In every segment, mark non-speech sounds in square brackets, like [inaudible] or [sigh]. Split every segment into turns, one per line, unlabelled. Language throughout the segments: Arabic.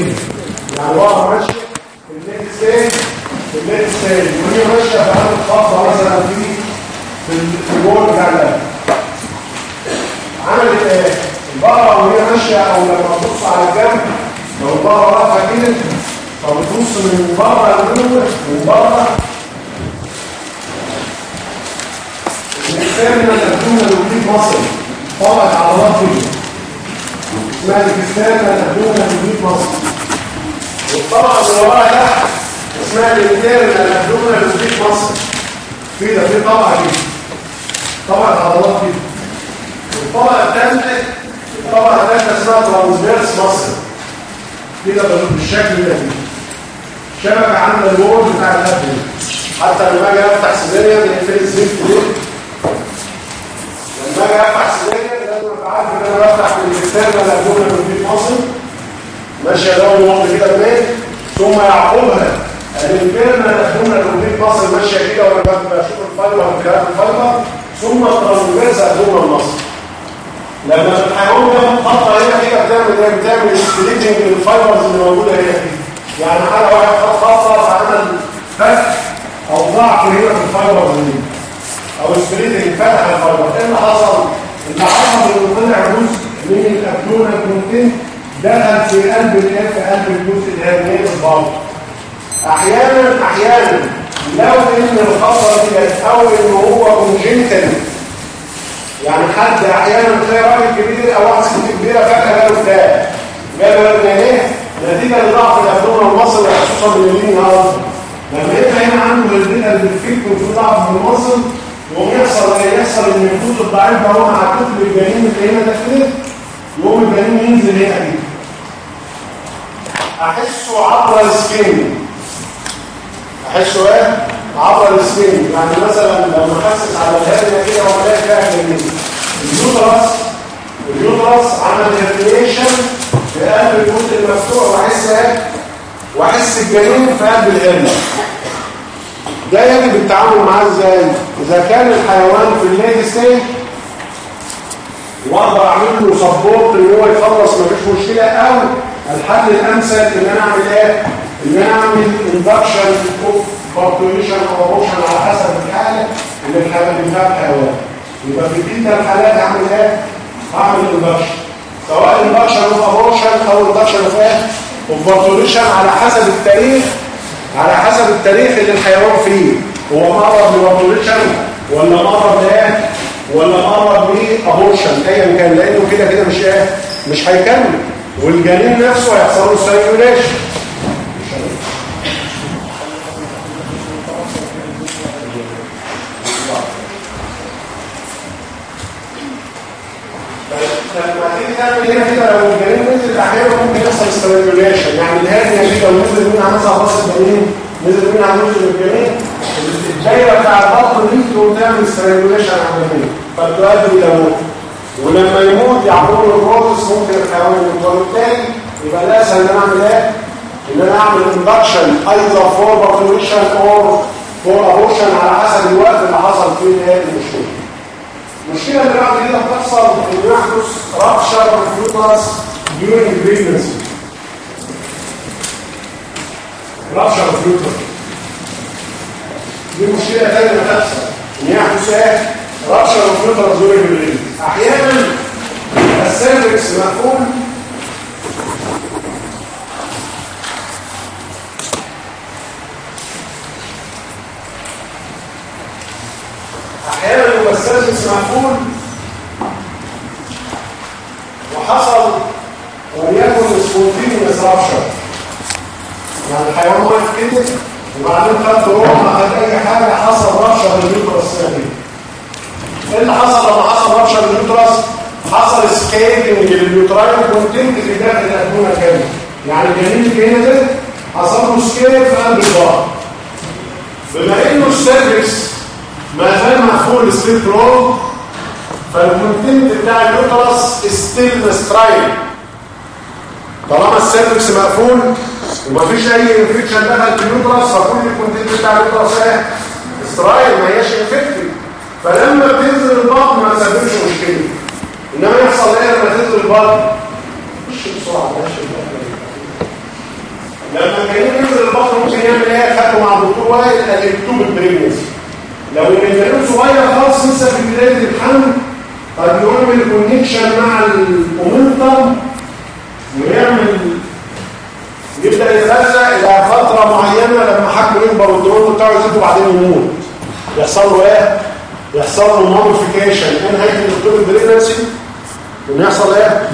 كده يعني بقى ماشي في الليل في الليل ستيج وهي ماشيه في عدد خاصه مثلا في في الجول بتاع اللعب عملت إيه؟ البقره وهي ماشيه أو لما تبص على الجنب لو البقره واقفه كده فبتبص من بره لجوه من بره الإنسان ما تكون لوجود مصر طابت عضلات فيه اسمها الإنسان ما تكون لوجود مصر والطبعة اللي وراها تحت اسمها ما تكون لوجود مصر. في ده في طبعة كده طبعة عضلات كده والطبعة الثالثة الطبعة الثالثة اسمها ترانسفيرس مصر. كده بالشكل ده. كده شبكة عاملة الوول بتاع الأبل حتى لما أجي أفتح سيزيريا بنقفل الزفت ده لما أجي أفتح سيزيريا لازم ابقى عارف إن أنا بفتح بالاكسترنال الابدومين من في مصر. ماشيه دوري واحدة كده بمين ثم يعقبها. الابدومين من في مصر ماشية كده وأنا بشوف الفايبر والكلام الفايبر ثم الترانسفيرس ابدومين مصر. لما الحيوان ده خطه هنا كده بتعمل إيه؟ بتعمل سبليتنج للفايبرز اللي موجودة هنا يعني حاجة واحد خاصه فعمل فتح أو ضعف هنا في الفايبرز دي. أو سبليتنج فتح الفايبر إيه اللي حصل؟ اللي حصل إنه طلع جزء من الابدونا البروتين دخل في قلب الايه في قلب الجزء الهرموني الباطن. أحيانا أحيانا لو إن الخطره دي أو ان هو كونجنتال يعني حد أحيانا تلاقي راجل كبير أو واحد ست كبيره فاكره له بتاع. جاله ابن إيه؟ نتيجه لضعف الابدومين المصري خصوصا باليمين الأرض. لما يبقى هنا عنده اللي بتفك وفي ضعف في المصل يقوم يحصل إن الخطوط الضعيف ده هو مع الطفل الجنين اللي هنا ده كده يقوم الجنين ينزل هنا. كده احسه عبر السكين. احسه إيه؟ عبر السكين. يعني مثلا لما احسس على الهرنه كده والاقي فيها جنين اليوترس ال uterus عمل herniation في قلب الجزء المفتوح وأحس إيه؟ وأحس الجنين في قلب الهرنه ده يجب التعامل معاه إزاي؟ إذا كان الحيوان في ال late stage وأقدر أعمل له support إن هو يخلص مفيش مشكلة. أو الحل الأمثل إن أنا أعمل إيه؟ إن أنا أعمل induction parturition أو اوبشن على حسب الحالة اللي الحيوان اللي فيها الحيوان. يبقى في تلك الحالات أعمل إيه؟ أعمل induction سواء induction of abortion أو induction of إيه؟ of parturition على حسب التاريخ على حسب التاريخ اللي الحيوان فيه. هو مرض ب parturition ولا مرض إيه؟ ولا مرض ب abortion ايا كان لأنه كده كده مش إيه؟ مش هيكمل. والجنين نفسه هيحصل له circulation لما تيجي تعمل هنا كده لو الجنين نزل أحيانا ممكن يحصل strangulation يعني الهرنيه دي لو نزل منها مثلا راس الجنين نزل من الجنين الدايرة بتاع البطن دي تقوم تعمل strangulation على الجنين. فتؤدي إلى موت ولما يموت يعملوا له process ممكن الحيوان يموت وبالتالي يبقى الاسهل ان أنا اعمل إيه؟ إن أنا أعمل induction أيضا for parturition or for abortion على حسب الوقت اللي حصل فيه إيه المشكلة. المشكلة اللي بعد كده بتحصل ان يحدث rupture uterus during pregnancy. rupture uterus دي مشكلة تانية بتحصل. إن يحدث إيه rupture uterus during pregnancy. أحيانا ال cervix مقفول. أحيانا يبقى ال cervix مقفول. وحصل وليكن spontaneous rupture يعني الحيوان واقف كده وبعدين خد روح ما خد أي حاجة حصل rupture لل uterus دي إيه اللي حصل لما حصل rupture لل uterus حصل spilling لل uterine content في داخل ال abdominal يعني الجنين هنا ده؟ حصل له spill في قلب البار بما إنه ال cervix ما زال مقفول still closed فال content بتاع ال uterus still sterile طالما ال cervix مقفول ومفيش أي infection دخل في ال uterus فكل ال content بتاع ال uterus إيه؟ sterile ما هياش infected فلما تنزل البطن ما تسببش مشكلة. إنما يحصل إيه لما تنزل البطن؟ مش بسرعة ماشي لما الجنين ينزل البطن ممكن يعمل إيه؟ خدته مع الدكتور وائل ال ectopic pregnancy لو الجنين صغير خالص لسه في بداية الحمل قد يعمل connection مع ال omentum ويعمل يبدأ يتلزق إلى فترة معينة لما حجمه يكبر والدرون بتاعه يزيد وبعدين يموت. يحصل له إيه؟ يحصل له mummification إيه نهاية الدكتور ان يحصل إيه؟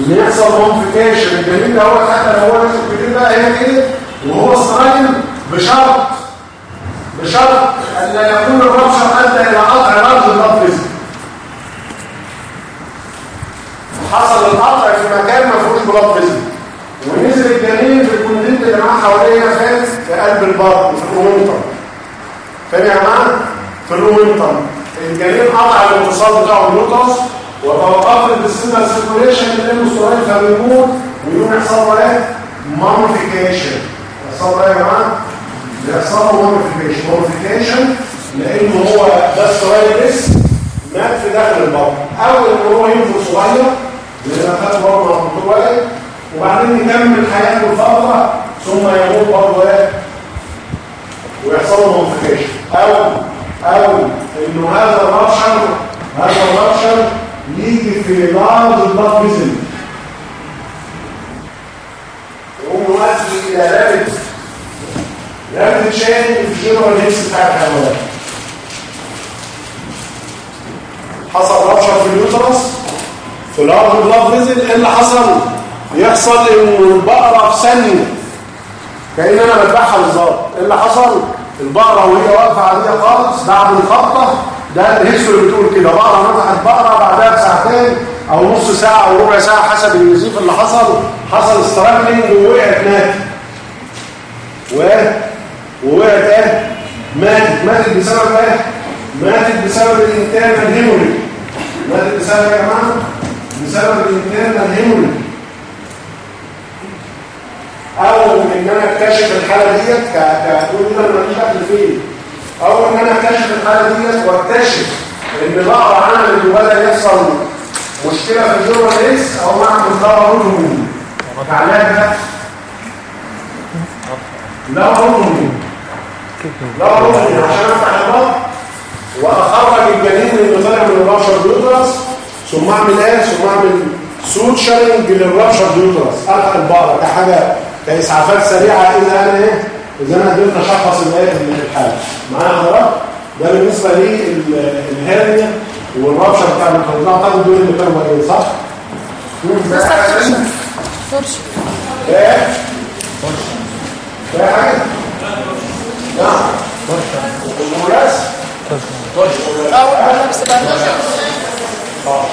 ان يحصل موديفيكيشن الجنين ده هو حتى لو هو نازل كبير بقى هنا كده وهو استراجل بشرط بشرط أن لا يكون الرابشر ادى إلى قطع رمز الرابز حصل القطع في مكان ما فيهوش بلاد فيزل ونزل الجنين في الكوندنت اللي معاه حوالينا فين في قلب البطن في الرومنتم فين يا جماعة في الرومنتم الجنين قطع الاتصال بتاعه بالنوتس وتوقفت ال fetal circulation المستوى فبيموت ويقوم يحصل له إيه mummification يحصل له إيه يا جماعة؟ بيحصل له mummification mummification لأنه هو ده السؤال لسه مات في داخل البطن. أو ان هو ينزل صغير أنا خدته برضه الدكتور وائل وبعدين يكمل حياته فترة ثم يموت برضه إيه؟ ويحصل له mummification أو أو انه هذا ال rupture هذا ال rupture يجي في large ال blood vessel يقوم يؤدي إلى rapid rapid change in ال general health بتاع الحيوانات حصل rupture في ال uterus في large ال blood vessel إيه اللي حصل؟ يحصل ان البقره في ثانية كأن أنا بذبحها بالظبط إيه اللي حصل؟ البقرة وهي واقفة عاديه خالص بعد الخبطة. ده ال history بتقول كده. بقرة نطحت بقرة بعدها بساعتين أو نص ساعة أو ربع ساعة حسب النزيف اللي حصل. حصل struggling ووقعت ماتت. و ووقعت إيه؟ ماتت. ماتت بسبب إيه؟ ماتت بسبب ال internal hemorrhage ماتت بسبب يا جماعة؟ بسبب ال internal hemorrhage أو إن أنا أكتشف الحالة ديت كتقول أنا ماليش دخل فيه. أو إن أنا أكتشف الحالة ديت وأكتشف إن بقرا عملت وبدا يحصل مشكلة في الجوه ليس أو معمل دواء هرمون كعلاج ده لا هرمون لا هرمون عشان أفتح البطن وأخرج الجنين اللي طالع من الرابشر ديوترس ثم أعمل إيه؟ ثم أعمل سوتشرنج للرابشر ديوترس الحق البقره ده حاجة كاسعافات سريعة اذا أنا إيه إذا أنا قدرت أشخص الحاله معايا حضرتك ده بالنسبة للهرنيا والرابشر بتاع المخدرات طبعا دول اللي كانوا باقيين صح؟
بس فرش
إيه؟ إيه حاجة؟ نعم والملاس
آه نفس بقى
آه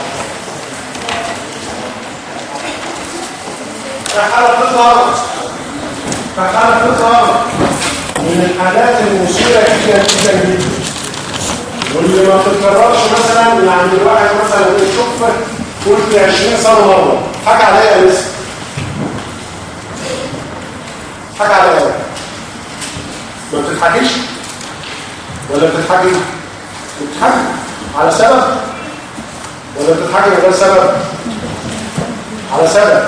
فحالة تظهر فحالة تظهر من الحالات المثيرة جدا جدا جدا. واللي ما بتتكررش مثلا يعني الواحد مثلا يشوف قلت 20 سنة مرة. حكى عليا لسه. حكى عليا. ما بتضحكيش؟ ولا بتضحكي؟ بتضحكي؟ على سبب؟ ولا بتضحكي من غير سبب؟ على سبب.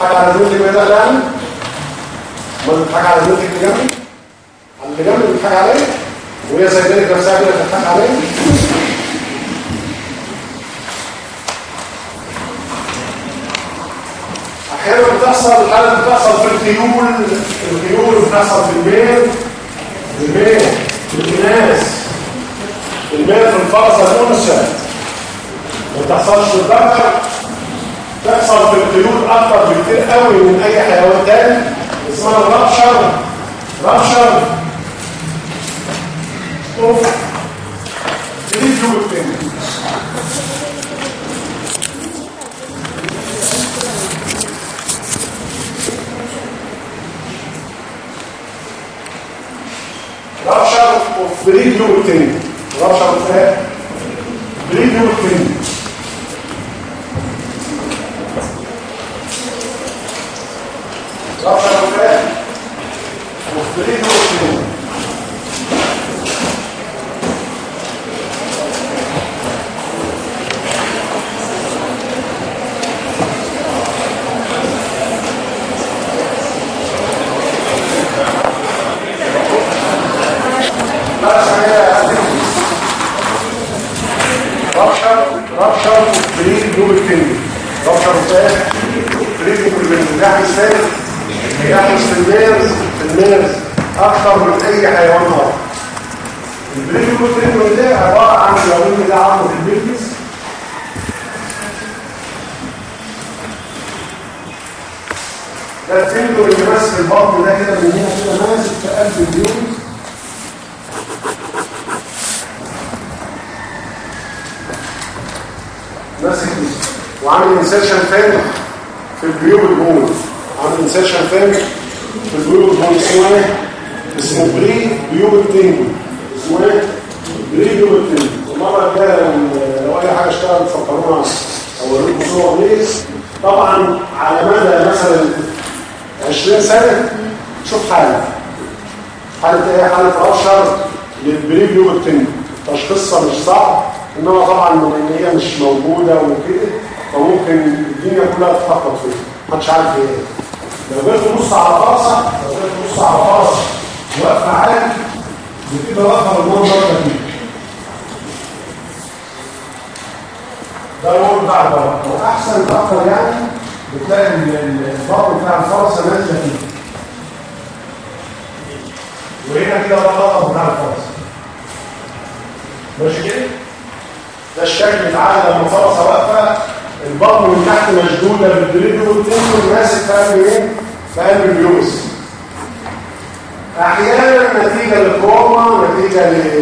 حاجة على زوجتك بيضاء يعني؟ ما بتضحك على زوجتك اللي جنبي اللي جنبي بتضحك عليه؟ وهي سايبينك نفسها كده بتضحك عليه؟ أحيانا بتحصل الحاله بتحصل في الخيول الخيول بتحصل في ال mare في ال mare في الاناث في ال mare في الفرس الانثى ما بتحصلش في الذكر تحصل في الخيول أكتر بكتير قوي من أي حيوان تاني. اسمها ال rupture rupture of. prepubic tendon؟ rupture of. prepubic tendon؟ rupture of إيه؟ prepubic tendon؟ rupture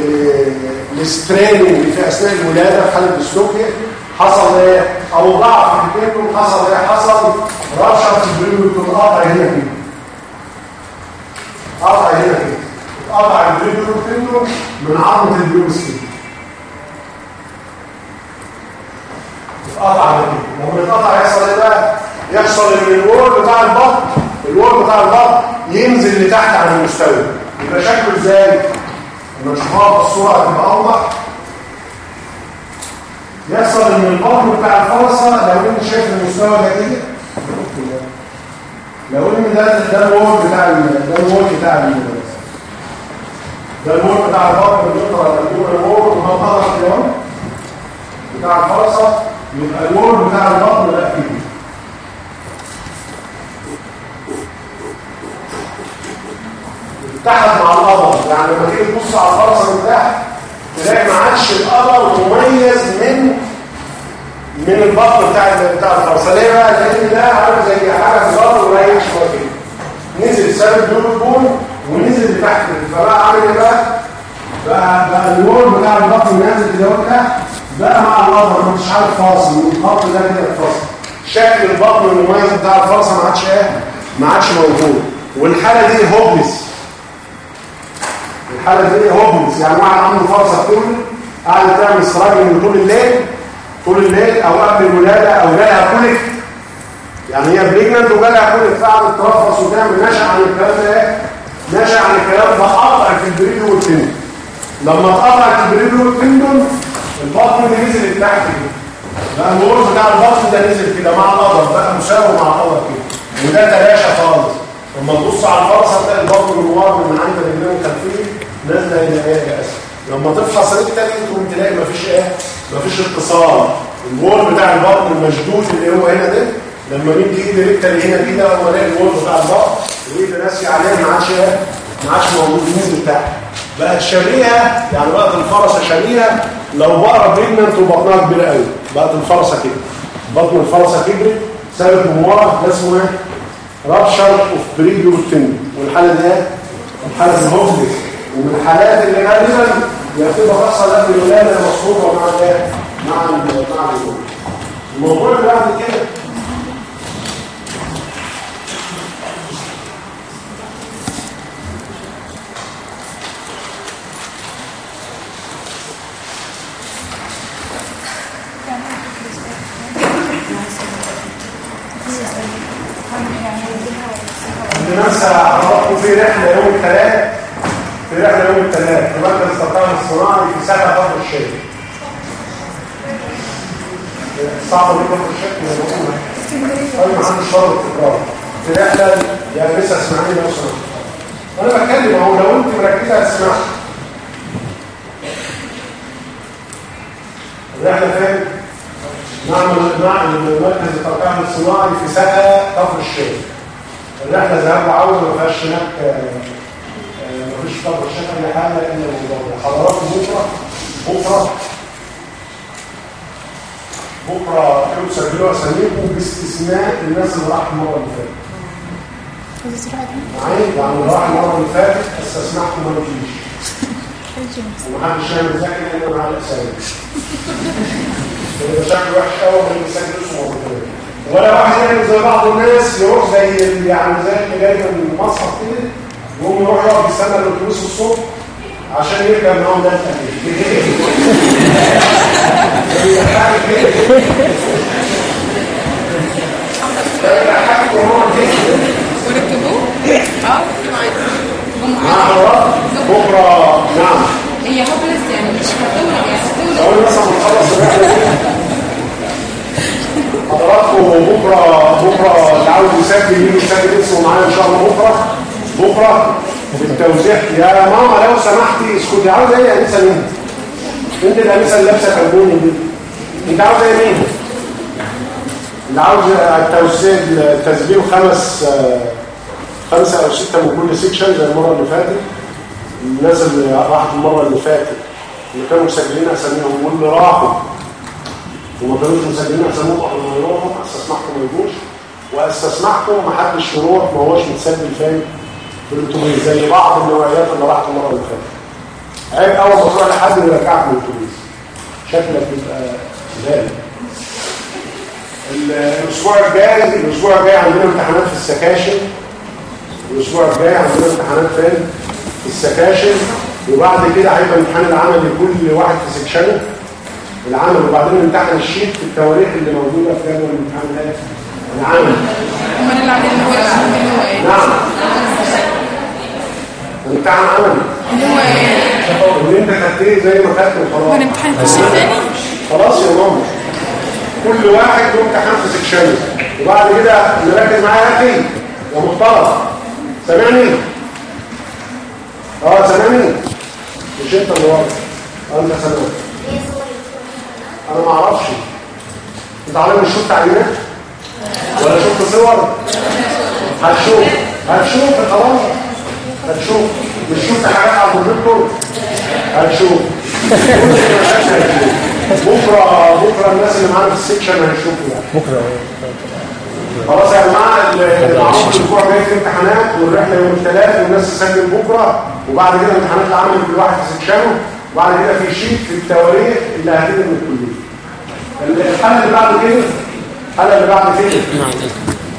نتيجه للستريننج في اثناء الولاده في حالة السلوكي حصل إيه؟ أو ضعف في التنسل حصل إيه؟ حصل رشا في الدريبل تنقطع هنا كده. قطع هنا كده. قطع الدريبل والتنسل من عظمة اليوس كده اتقطع كده. لما يتقطع يحصل إيه بقى؟ يحصل إن الوول بتاع البطن الوول بتاع البطن ينزل لتحت عن المستوى يبقى شكله إزاي؟ في الصورة هتبقى اوضح يحصل ان البطن بتاع الفرسة لو انت شايف المستوى ده كده لو ان ده ده ال wall بتاع ده ال wall بتاع ال- ده ال wall بتاع البطن اللي بيطلع ال wall طلع كده بتاع الفرسة يبقى ال wall بتاع البطن لا كده اتحد مع القدر يعني لما تيجي تبص على الفرصة من تحت تلاقي ما عادش القدر مميز من من البطن بتاع بتاع الفرصة ليه بقى؟ لأن ده عامل زي حاجة صغيرة ورايح شوية كده نزل سالب دول البون ونزل لتحت. فبقى عامل إيه بقى؟ بقى بقى الوول بتاع البطن نازل كده وبتاع. بقى مع الوضع مش عارف فاصل والخط ده كده اتفصل شكل البطن المميز بتاع الفرصه ما عادش إيه؟ ما عادش موجود. والحالة دي hopeless الحاله دي hopeless يعني واحد عنده فرسة طول قاعد تعمل struggle طول الليل طول الليل أو قبل الولادة أو جالها colic يعني هي pregnant وجالها colic فقعدت ترفص وتعمل نشأ عن الكلام ده. نشأ عن الكلام ده. قطع في ال prepubic tendon. لما اتقطع ال prepubic tendon البطن اللي نزل لتحت كده. بقى الورم بتاع البطن ده نزل كده مع القدر بقى مساوي مع القدر كده. وده تلاشى خالص. لما تبص على الفرصة تلاقي البطن من ورا من عند رجلين الخلفيه إيه يا اسف لما تفحص رجلك تقوم تلاقي مفيش إيه؟ مفيش اتصال. الورم بتاع البطن المشدود اللي هو هنا ده لما ندي ايد رجلك اللي هنا كده اول ما الاقي الورم بتاع البطن وايد راسي عليه ما عادش إيه؟ ما عادش موجود. نزل تحت بقت شبيهه يعني بقت الفرصه شبيهه لو بقرة pregnant وبطنها كبيرة قوي. بقت الفرسة كده بطن الفرسة كبرت سابت من ورا ده اسمه إيه؟ rupture of prepubic tendon والحالة دي إيه؟ الحالة ال hopeless ومن الحالات اللي غالبا بتبقى فرسة قبل الولاده مصحوبه مع الايه مع مع ال hopeless الموضوع اللي بعد كده. [laughs] الناس عرفوا في رحلة يوم الثلاث. في رحلة يوم الثلاث في مركز التطعيم الصناعي في سنة فضل الشيخ صعب دي فضل الشيخ من الأمة طيب ما عندي شرط تكرار في رحلة يا لسه اسمعيني لو سمحت أنا بتكلم أهو لو أنت مركزة هتسمع. الرحلة فين؟ نعمل نعمل مركز التطعيم الصناعي في سنة كفر الشيخ الرحلة ذهاب وعوده ما فيهاش هناك حاجة إلا الموضوع ده حضراتكم بكرة. بكرة. بكرة. كانوا سجلوا اساميكم باستثناء الناس اللي راحت المرة اللي فاتت؟ معايا؟ يعني اللي راح المرة اللي فاتت استسمحكم ما تجيش. ومحدش يعمل ذاكر الا مع الاسامي يبقى شكله وحش قوي ما يسجل اسمه مرتين ولا واحد يعمل زي بعض الناس يروح زي يعني زي اللي جاي من المصحف كده يقوم يروح يقعد يستنى الأتوبيس الصبح عشان ده؟
آه هم
مع حضرتك بكره نعم
هي يعني مش
مثلا حضراتكم بكره بكرة عاوز يسجل يجي يسجل اسمه معايا إن شاء الله بكرة بكرة في التوزيع. يا ماما لو سمحتي اسكتي. عاوزة إيه يا انسى مين انت الانسى اللي لابسة كربوني دي. أنت عاوزة إيه مين؟ اللي عاوز التوزيع التسبيح خمس خمسة أو ستة من كل سيكشن زي المرة اللي فاتت. نزل راحت المرة اللي فاتت. اللي كانوا مسجلين أساميهم واللي راحوا. وما كانوش مسجلين أساميهم إحنا نروحهم استسمحكم ما يجوش. واستسمحكم ما حدش يروح ما هوش متسجل فاهم. 300 زي بعض الروايات اللي راحت المرة اللي فاتت. عيب اول ما تروح لحد يرجعك من الاتوبيس شكلك يبقى غالي الأسبوع الجاي الأسبوع الجاي عندنا امتحانات في السكاشن. الأسبوع الجاي عندنا امتحانات فين؟ في السكاشن. وبعد كده هيبقى الامتحان العملي لكل واحد في سكشنه. العمل وبعدين نمتحن ال sheet في التواريخ اللي موجودة في جدول الامتحان ده. العمل. نعم. امتحان عملي
اللي هو إيه؟
واللي انت خدتيه زي ما خدت وخلاص
الامتحان الكشف الثاني؟
خلاص يا ماما. كل واحد له امتحان في سكشنه وبعد كده نركز معايا يا أخي. يا محترم سامعني؟ آه سامعني. مش أنت اللي ورا آه أنت سامعني. أنا ما أعرفش. أنت عارف مش شفت عينات ولا شفت صور؟ هتشوف. هتشوف خلاص. هتشوف مش شفت حاجات على الكمبيوتر هتشوف بكره بكرة الناس اللي معانا في ال section هيشوفوا يعني.
بكرة.
خلاص يا جماعة المعروف الأسبوع الجاي في امتحانات والرحلة يوم الثلاث والناس تسجل بكرة وبعد كده امتحانات العمل كل واحد في سكشنه وبعد كده في sheet في التواريخ اللي هتيجي من الكلية. الحاله اللي بعد كده؟ الحاله اللي بعد كده؟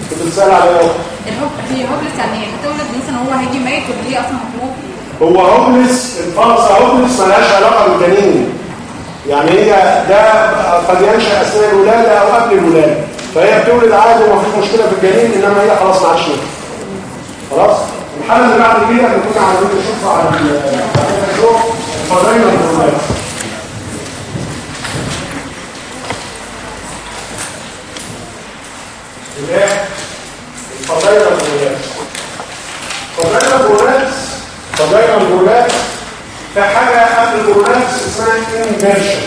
كنت بتسأل عليها اهو.
هي hopeless يعني هي هتولد مثلا هو هيجي ميت ولا هي أصلا هتموت؟
هو hopeless الفرسة hopeless ملهاش علاقة بالجنين يعني هي ده قد ينشأ أثناء الولادة أو قبل الولادة فهي بتولد عادي وما فيش مشكلة في الجنين إنما هي خلاص ما عادش. خلاص الحالة اللي بعد كده كنا عايزين نشوفها على ال- على الشغل فضينا الولاد الايه؟ فضينا الولاد فضينا الولاد فضينا الولاد في حاجة قبل الولاد اسمها inversion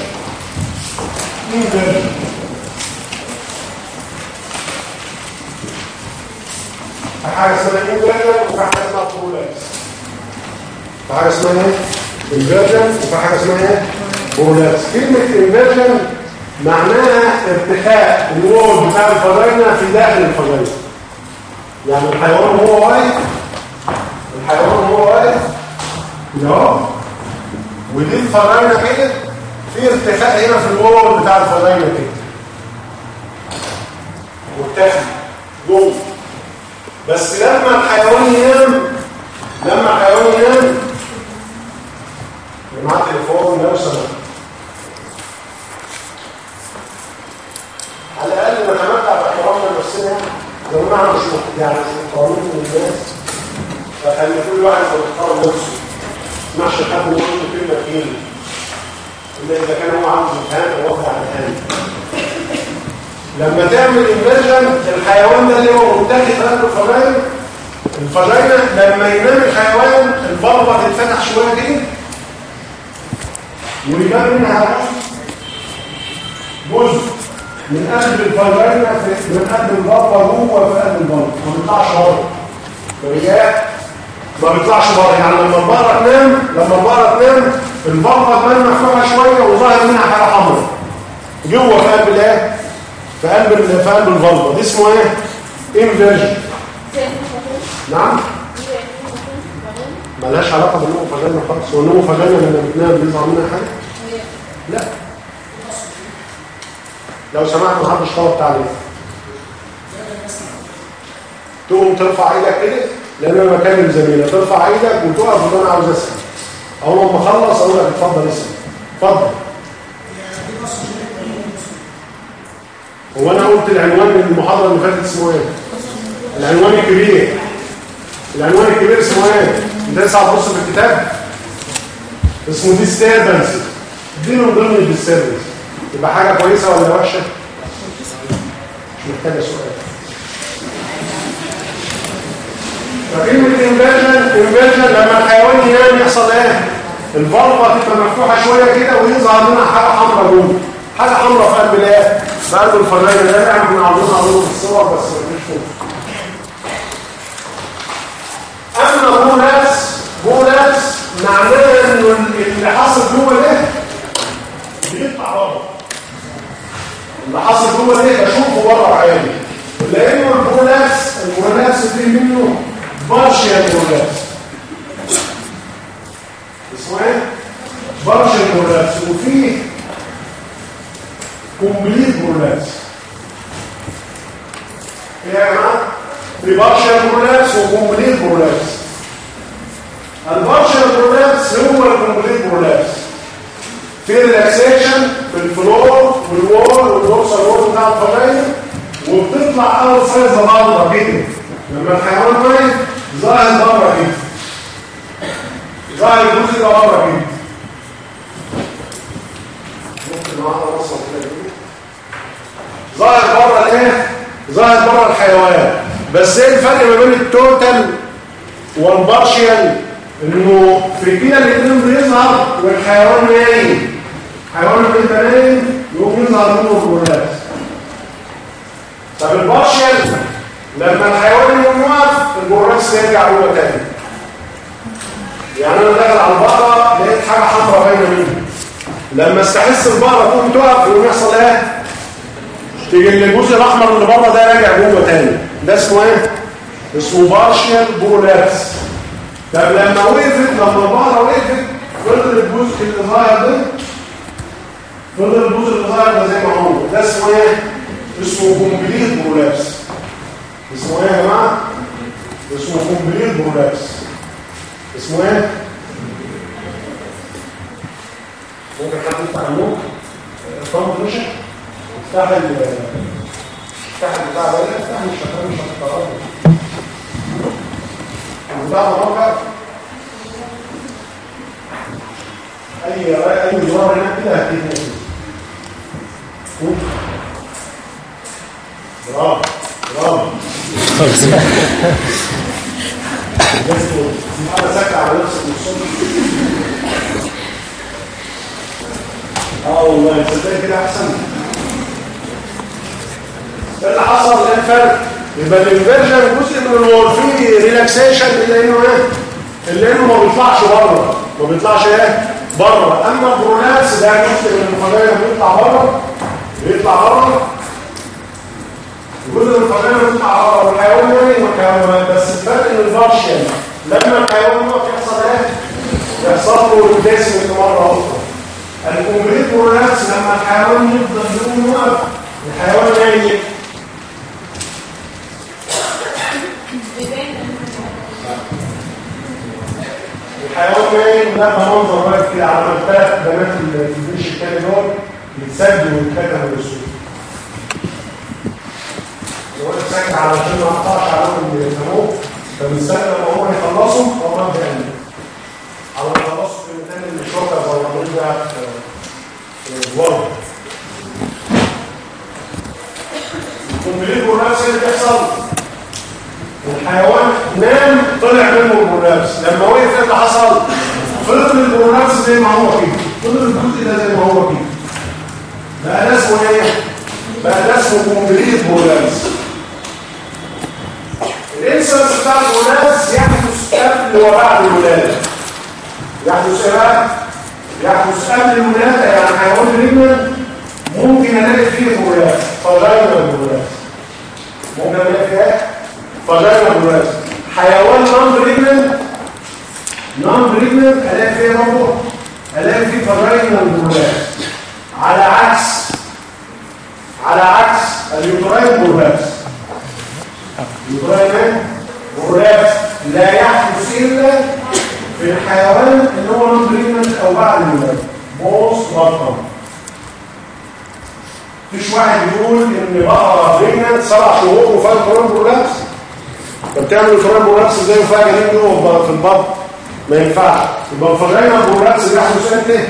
inversion في حاجة اسمها inversion وفي حاجة اسمها prolapse في حاجة اسمها inversion وفي حاجة اسمها prolapse كلمة inversion معناها ارتخاء الوول بتاع الفضينة في داخل الفضينة يعني الحيوان هو واقف الحيوان هو واقف كده اهو ودي الفضينة كده في ارتخاء هنا في الوول بتاع الفضينة كده مرتفع جوه. بس لما الحيوان ينام لما الحيوان ينام معاه تليفون سمحت على الأقل نتمتع باحترامنا لنفسنا يا جماعة مش يعني مش محترمين للناس فخلي كل واحد يختار نفسه يسمعش حد يقول له كلمه فيه الا اذا كان هو عاوز يفهم أو واخد على لما تعمل انفيرجن الحيوان ده اللي هو متخذ قلب الفجاير الفجاير لما ينام الحيوان البلبه تتفتح شوية كده ويبان منها جزء من قلب الفجاير من قلب البلبه جوه في قلب البلبه ما بيطلعش بره. فرجال ما بيطلعش بره. يعني لما البقره تنام لما البقره تنام البقره تبان مفتوحه شوية وظاهر منها حاجة حمراء. جوه في قلب الإيه؟ في قلب في قلب ال vulva دي اسمه إيه؟ inversion نعم. ملهاش علاقة بال pneumovagina خالص. هو ال pneumovagina لما بتنام بيظهر منها حاجة؟ لا. لو سمحت محدش طلب تعليق تقوم ترفع إيدك كده لأن أنا بكلم زميلك ترفع إيدك وتقف وتقول أنا عاوز اسال اول ما اخلص أقول لك اتفضل اسال اتفضل. هو أنا قلت العنوان المحاضرة اللي فاتت اسمه إيه؟ العنوان الكبير. العنوان الكبير اسمه إيه؟ انت لسه هتبص في الكتاب. اسمه disturbance دي من ضمن ال disturbance يبقى حاجة كويسة ولا وحشة؟ مش محتاجة سؤال. فكلمة inversion inversion لما الحيوان ينام يحصل إيه؟ ال vulva تبقى مفتوحة شوية كده ويظهر منها حاجة حمراء جوه. حاجة حمراء في قلب الإيه؟ في قلب ال vagina ده يعني إحنا عاوزين نعرضه في الصور بس مفيش فوق. أما prolapse prolapse معناه إنه اللي حاصل جوه ده بيطلع بره اللي حاصل جوه ده بشوفه بره عيني. لأنه ال prolapse ال prolapse دي منه. partial prolapse اسمه إيه؟ partial prolapse وفيه complete إيه يا جماعة؟ في partial prolapse و complete prolapse ال partial prolapse هو ال complete prolapse في relaxation في ال floor وال wall وال dorsal wall بتاع الفرايد وبتطلع أول size بره كده لما الحيوان واقف ظاهر بره كده ظاهر الجزء ده بره كده ممكن واحدة اوصل كده. ظاهر بره الايه ظاهر بره الحيوان. بس إيه الفرق ما بين ال total وال partial إنه في كده الاثنين بيظهر والحيوان نايم حيوان بيبقى نايم يقوم يظهر منه ال prolapse طب ال partial لما الحيوان يقوم واقف ال prolapse يرجع جوه تاني. يعني أنا داخل على البقره لقيت حاجة حمراء باينه مني. لما استحس البقره تقوم تقف يقوم يحصل إيه؟ تيجي الجزء الأحمر اللي بره ده راجع جوه تاني. ده اسمه إيه؟ اسمه partial prolapse طب لما وقفت لما البقره وقفت فضل الجزء اللي ظاهر ده فضل ظاهر ده زي ما هو. ده اسمه إيه؟ اسمه complete prolapse. اسمه إيه يا جماعة؟ اسمه complete prolapse. اسمه إيه؟ ممكن حد يفتح النور طنط مشى افتح ال افتح البتاع ده افتح مش شغال مش هتتقرب البتاع ده اي اي زرار هناك كده هتجيب برافو برافو. آه والله تصدق كده أحسن. ده اللي حصل؟ إيه الفرق؟ يبقى ال inversion جزء من ال wall فيه relaxation إلا إنه إيه؟ إلا إنه ما بيطلعش بره. ما بيطلعش إيه؟ بره. أما ال prolapse ده جزء من الفضائيه بيطلع بره بيطلع بره جزء من الفضائيه بيطلع بره والحيوان نايم والحيوان بس الفرق إن ال partial لما الحيوان يقف يحصل إيه يحصل له replacement مره أخرى ال complete prolapse لما الحيوان يفضل يقوم يقف الحيوان نايم الحيوان نايم ده منظر واقف كده على مكتب بنات الجيش التاني دول. يتسجلوا ويتكتبوا بالصوت لو أنا ساكت علشان ما اقطعش عليهم اللي يفهموه فبنستنى لما هم يخلصوا هم ابدا على ما يخلصوا في المكان اللي الشرطه ظلموا ده في الورد ال complete prolapse اللي بيحصل. الحيوان نام طلع منه ال prolapse لما وقف اللي حصل فضل ال prolapse زي ما هو كده فضل الجزء ده زي ما هو كده بقى ده اسمه إيه بقى ده اسمه complete prolapse ال incidence بتاع ال prolapse هو بعد الولاده يحدث إيه يحدث قبل الولاده يعني حيوان pregnant ممكن ألاقي فيه prolapse vagina prolapse ممكن ألاقي فيها vagina prolapse حيوان non pregnant non pregnant ألاقي فيه برضه. ألاقي فيه vagina prolapse على عكس على عكس ال uterine prolapse ال uterine بولاده لا يحدث إلا في الحيوان اللي هو non pregnant أو بعد الولاده post partum مفيش واحد يقول إن بقره pregnant سبع شهور وفيها uterine prolapse طب تعمل uterine prolapse إزاي وفيها جنين في البطن ما ينفعش. يبقى ال vagina prolapse بيحدث إمتى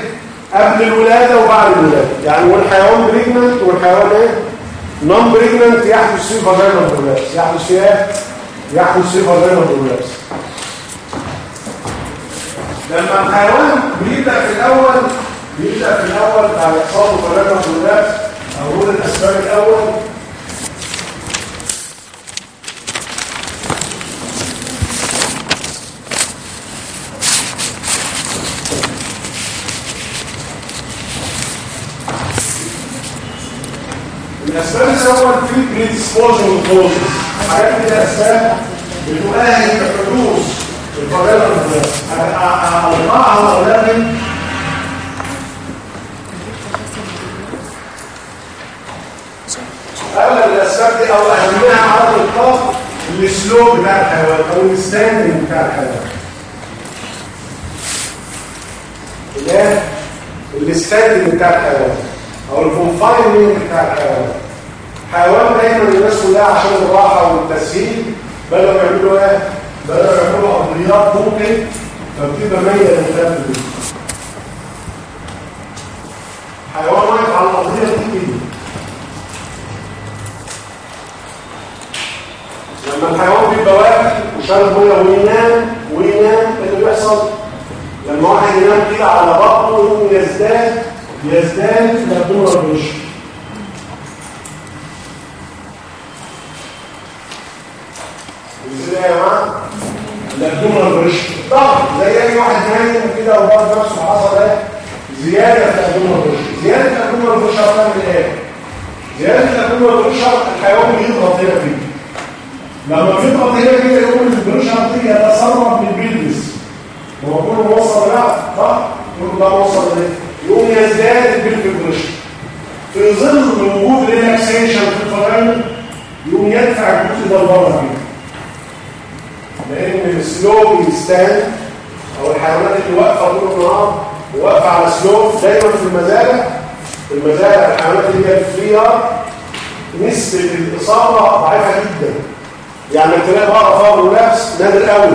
قبل الولادة وبعد الولادة. يعني والحيوان pregnant والحيوان إيه؟ non pregnant يحدث فيه vagina prolapse يحدث فيه إيه؟ يحدث فيه vagina prolapse لما الحيوان بيبدأ في الأول بيبدأ في الأول بعد اصابه vagina prolapse أقول الأسباب الأول الأسباب الأول في predisposing causes. حاجات من الأسباب بتؤهل لحدوث الفضائل أربعة ولكن اغلب الأسباب دي أو اهمها على الإطلاق السلوك بتاع الحيوان أو الستاندنج بتاع الحيوان. الايه ال standing بتاع الحيوان. أو ال confinement بتاع الحيوان. حيوان دايما الناس كلها عشان الراحة والتسهيل. بدأوا يعملوا إيه؟ بدأوا يعملوا ارضيات ممكن. فبتبقى مايلة للخلف دي. حيوان واقف على الارضيه دي لما الحيوان بيبقى واقف وشارب ميه وينام وينام إيه اللي بيحصل؟ لما واحد ينام كده على بطنه يقوم يزداد يزداد ال abdominal pressure إزاي يا جماعة؟ ال abdominal pressure ضغط زي أي واحد نايم كده وبعد نفسه حصل إيه زيادة ال abdominal pressure زيادة ال abdominal pressure بتعمل إيه؟ زيادة ال abdominal pressure الحيوان بيضغط هنا فيه. لما بيضغط هنا كده يقول ال pressure دي يتسرب من هو كله موصل لا صح؟ كله ده موصل ليه يقوم يزداد ال pelvic pressure في ظل وجود relaxation في الفرامل يقوم يدفع الجزء ده لبره كده لأن ال slope stand أو الحيوانات اللي واقفة طول النهار واقفة على slope دايما في المزارع. المزارع الحيوانات اللي هي فيها نسبة الإصابة ضعيفة جدا. يعني تلاقي بقرة prolapse نادر قوي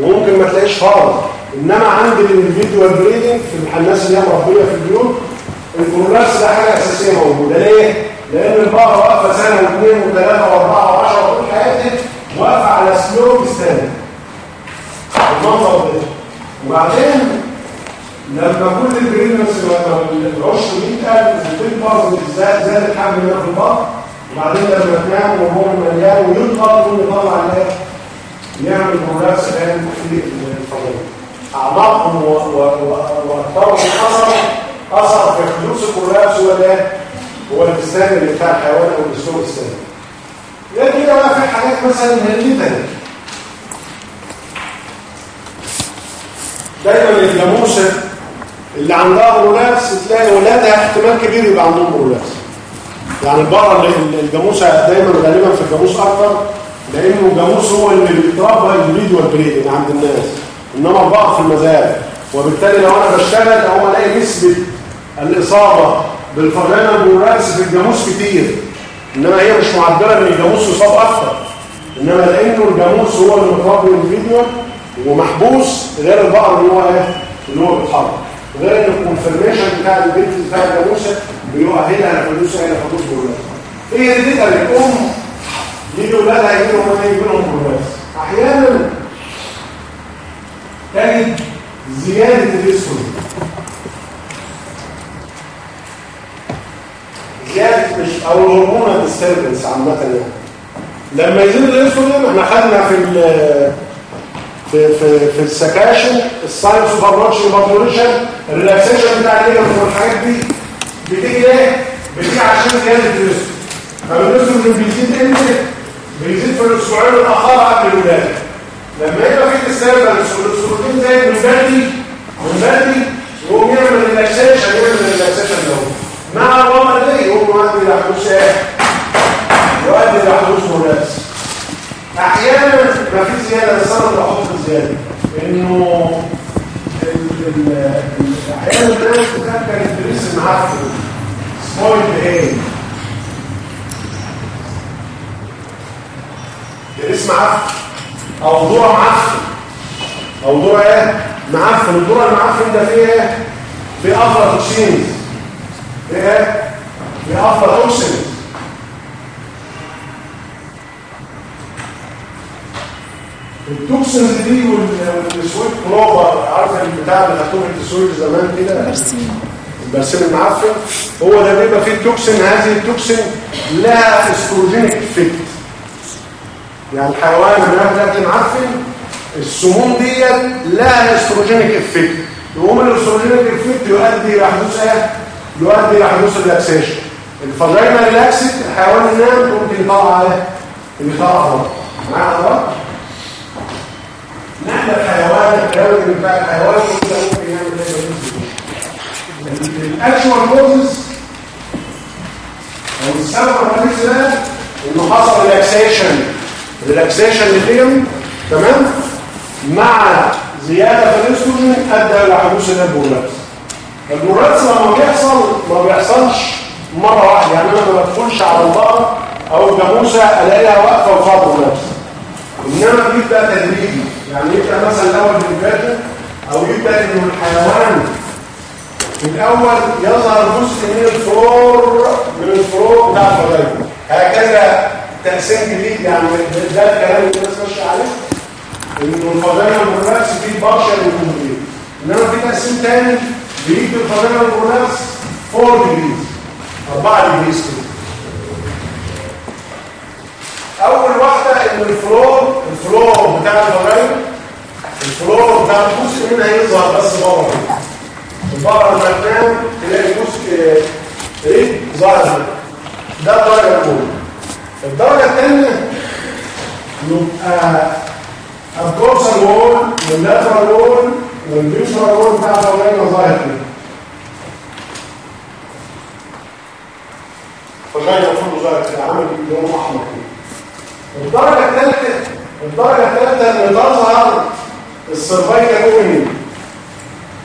وممكن ما تلاقيش prolapse إنما عند ال individual breeding في الناس اللي هي مربيه في البيوت ال prolapse ده حاجة أساسية موجودة. ليه؟ لأن البقره واقفة سنة واثنين وثلاثة وأربعة وعشرة طول حياتها واقفة على slope stand المنظر ده. وبعدين لما كل ال pregnancy لما العشر يتقل وتكبر وزاد زاد الحجم هنا في البطن وبعدين لما تنام وهو مليان ويضغط ويطلع الايه يعمل الان في الفضائل اعماقهم وأكثرهم اثر اثر في حدوث الكولابس هو الايه هو الستان اللي بتاع الحيوان أو الاسلوب الستان غير كده بقى في حاجات مثلا هيريتري دايما الجاموسه اللي عندها برولابس تلاقي ولادها احتمال كبير يبقى عندهم prolapse يعني البقره الجاموسه دايما غالبا في الجاموس أكتر لأنه الجاموس هو اللي بيتربى individual breeding عند الناس. إنما البقر في المزارع وبالتالي لو أنا بشتغل اهو ألاقي نسبة الإصابة بال vagina prolapse في الجاموس كتير. إنما هي مش معناه ان الجاموس يصاب أكتر. إنما لأنه الجاموس هو اللي متربي individual ومحبوس غير البقر اللي هو إيه؟ اللي هو بيتحرك. غير إن ال conformation بتاع البنت بتاع الجاموسه بيؤهلها لحدوث إلى حدوث prolapse هي دي الام يجي اولادها يجي لهم يجي لهم أحيانا تجد زيادة الاستروجين زيادة مش أو ال hormone disturbance عامة يعني لما يزيد الاستروجين إحنا خدنا في في في في السكاشن الساينس سوبرماتشن بابوليشن الريلاكسيشن بتاع الليجمنت والحاجات دي بتيجي إيه؟ بتيجي عشان الريسك فالريسك اللي بيزيد إمتى؟ بيزيد في الأسبوعين الآخر قبل الولادة لما يبقى في ديستربنس والسكروتين زايد من بدري من بدري يقوم يعمل ريلاكسيشن يعمل ريلاكسيشن له مع الوضع ده يقوم يؤدي حدوث إيه؟ يؤدي حدوث مولارس أحيانا ما في زيادة بس أنا بحط زيادة. إنه أحيانا الناس بتفكر الدريس معفن spoiled إيه دريس معفن أو ذره معفن. أو ذره إيه؟ معفن. الذره المعفن ده فيه إيه؟ فيه aflatoxins فيه إيه؟ فيه aflatoxins ال toxins دي وال- وال sweet clover عارف البتاع اللي خدتوه في التسويق زمان كده؟ البرسيم المعفن. هو ده بيبقى فيه ال toxin هذه ال toxin لها estrogenic effect يعني الحيوان بياكل اكل معفن السموم ديت لها estrogenic effect يقوم ال estrogenic effect يؤدي إلى حدوث إيه؟ يؤدي إلى حدوث ال relaxation ال vagina relaxed الحيوان ينام ممكن يطلع إيه؟ يطلع غلط معايا حضرتك؟ نحن الحيوان الكلام بتاع الحيوان ممكن يعمل إيه ال actual causes أو السبب الرئيسي ده إنه حصل relaxation relaxation للليم تمام؟ مع زيادة في الاستروجين أدى إلى حدوث البولارس البولارس لما بيحصل؟ ما بيحصلش مرة واحدة. يعني أنا ما بدخلش على البقره أو الجاموسه ألاقيها واقفة وفيها بولارس إنما بيبدا تدريجي. يعني يبدا مثلا الأول بالفاجر أو يبدا إنه الحيوان. الأول يظهر جزء من الفرور من الفرور بتاع الفضائل. هكذا تقسيم جديد يعني ده الكلام اللي الناس ماشيه عليه انه ال vaginal prolapse فيه partial و complete انما في تقسيم تاني بيجي ال vaginal prolapse 4 degrees 4 degrees كده اول واحدة ان الفلور الفلور بتاع الفضائل الفلور بتاع الجزء منها يظهر بس بره البقره لما تنام تلاقي جزء إيه ظاهر ده الدرجه الاولى الدرجة الثانية يبقى الدورسال وول واللاترال وول والفيشرال وول بتاع الفضائل ظاهر كده فالغاية المفروض ظاهر كده عامل لون احمر كده الدرجة الثالثة الدرجة الثالثة ان تظهر ال cervical opening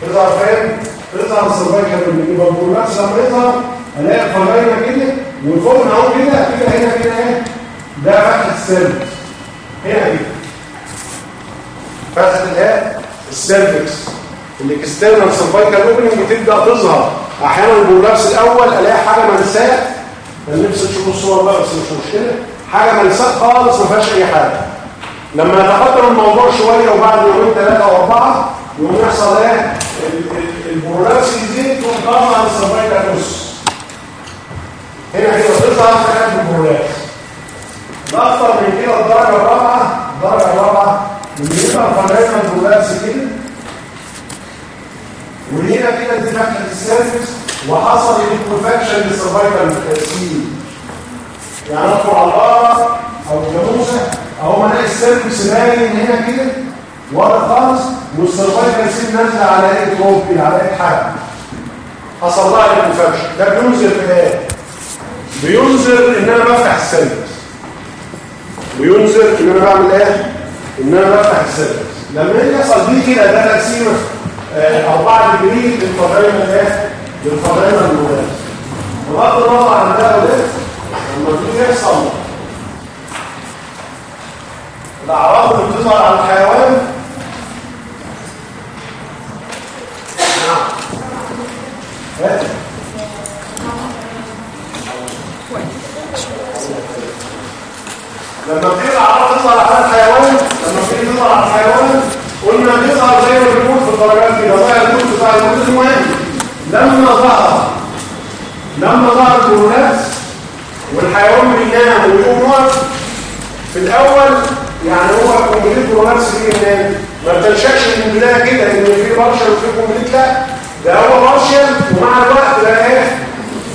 تظهر فين؟ تظهر ال cervical opening يبقى ال prolapse لما يظهر الاقي الفضايا كده وفوق اهو كده كده هنا كده إيه؟ ده فتحة ال cervix هنا كده. فتحة الايه؟ ال cervix ال external cervical opening بتبدأ تظهر. أحيانا ال prolapse الأول ألاقي حاجة ملساء نفسي تشوفوا الصور بقى بس مش مشكلة. حاجة ملساء خالص ما فيهاش أي حاجة. لما يتقدم الموضوع شوية وبعد يومين ثلاثة أو اربعه يقوم يحصل إيه ال prolapse يزيد تقوم تطلع ال cervical os هنا تظهر حاجات ال prolapse ده أكتر من كده الدرجه الرابعه الدرجه الرابعه ان يبقى فرقنا ال prolapse كده وهنا كده دي فتحه ال cervix وحصل liquefaction لل cervical seal يعني ادخل على البقره أو الجاموسة اهو الاقي ال cervix باين هنا كده ورا خالص وال cervical seal نازلة على إيه تروب كده على إيه حاجة. حصل لها liquefaction ده بينذر في؟ بينذر إن أنا بفتح ال cervix بينذر إن أنا بعمل إيه؟ إن أنا بفتح ال cervix لما يحصل دي كده ده تقسيمه آه، 4 degree لل vaginal الايه؟ للفضائل المولاد بغض النظر عن ده وده لما تيجي يحصل الأعراض اللي بتظهر على الحيوان نعم لما الاعراض تظهر على الحيوان لما بتيجي تظهر على الحيوان قلنا بيظهر زي ما بنقول في الدرجات كده ظاهر الكود بتاع الكود المهم لما ظهر. لما ظهر الكورونات والحيوان بينام ويقوم واقف في الأول يعني هو كومبليت برولابس دي منين ما بتنشأش من البداية كده إن في بارشل وفي كومبليت لا. ده هو بارشل ومع الوقت بقى إيه؟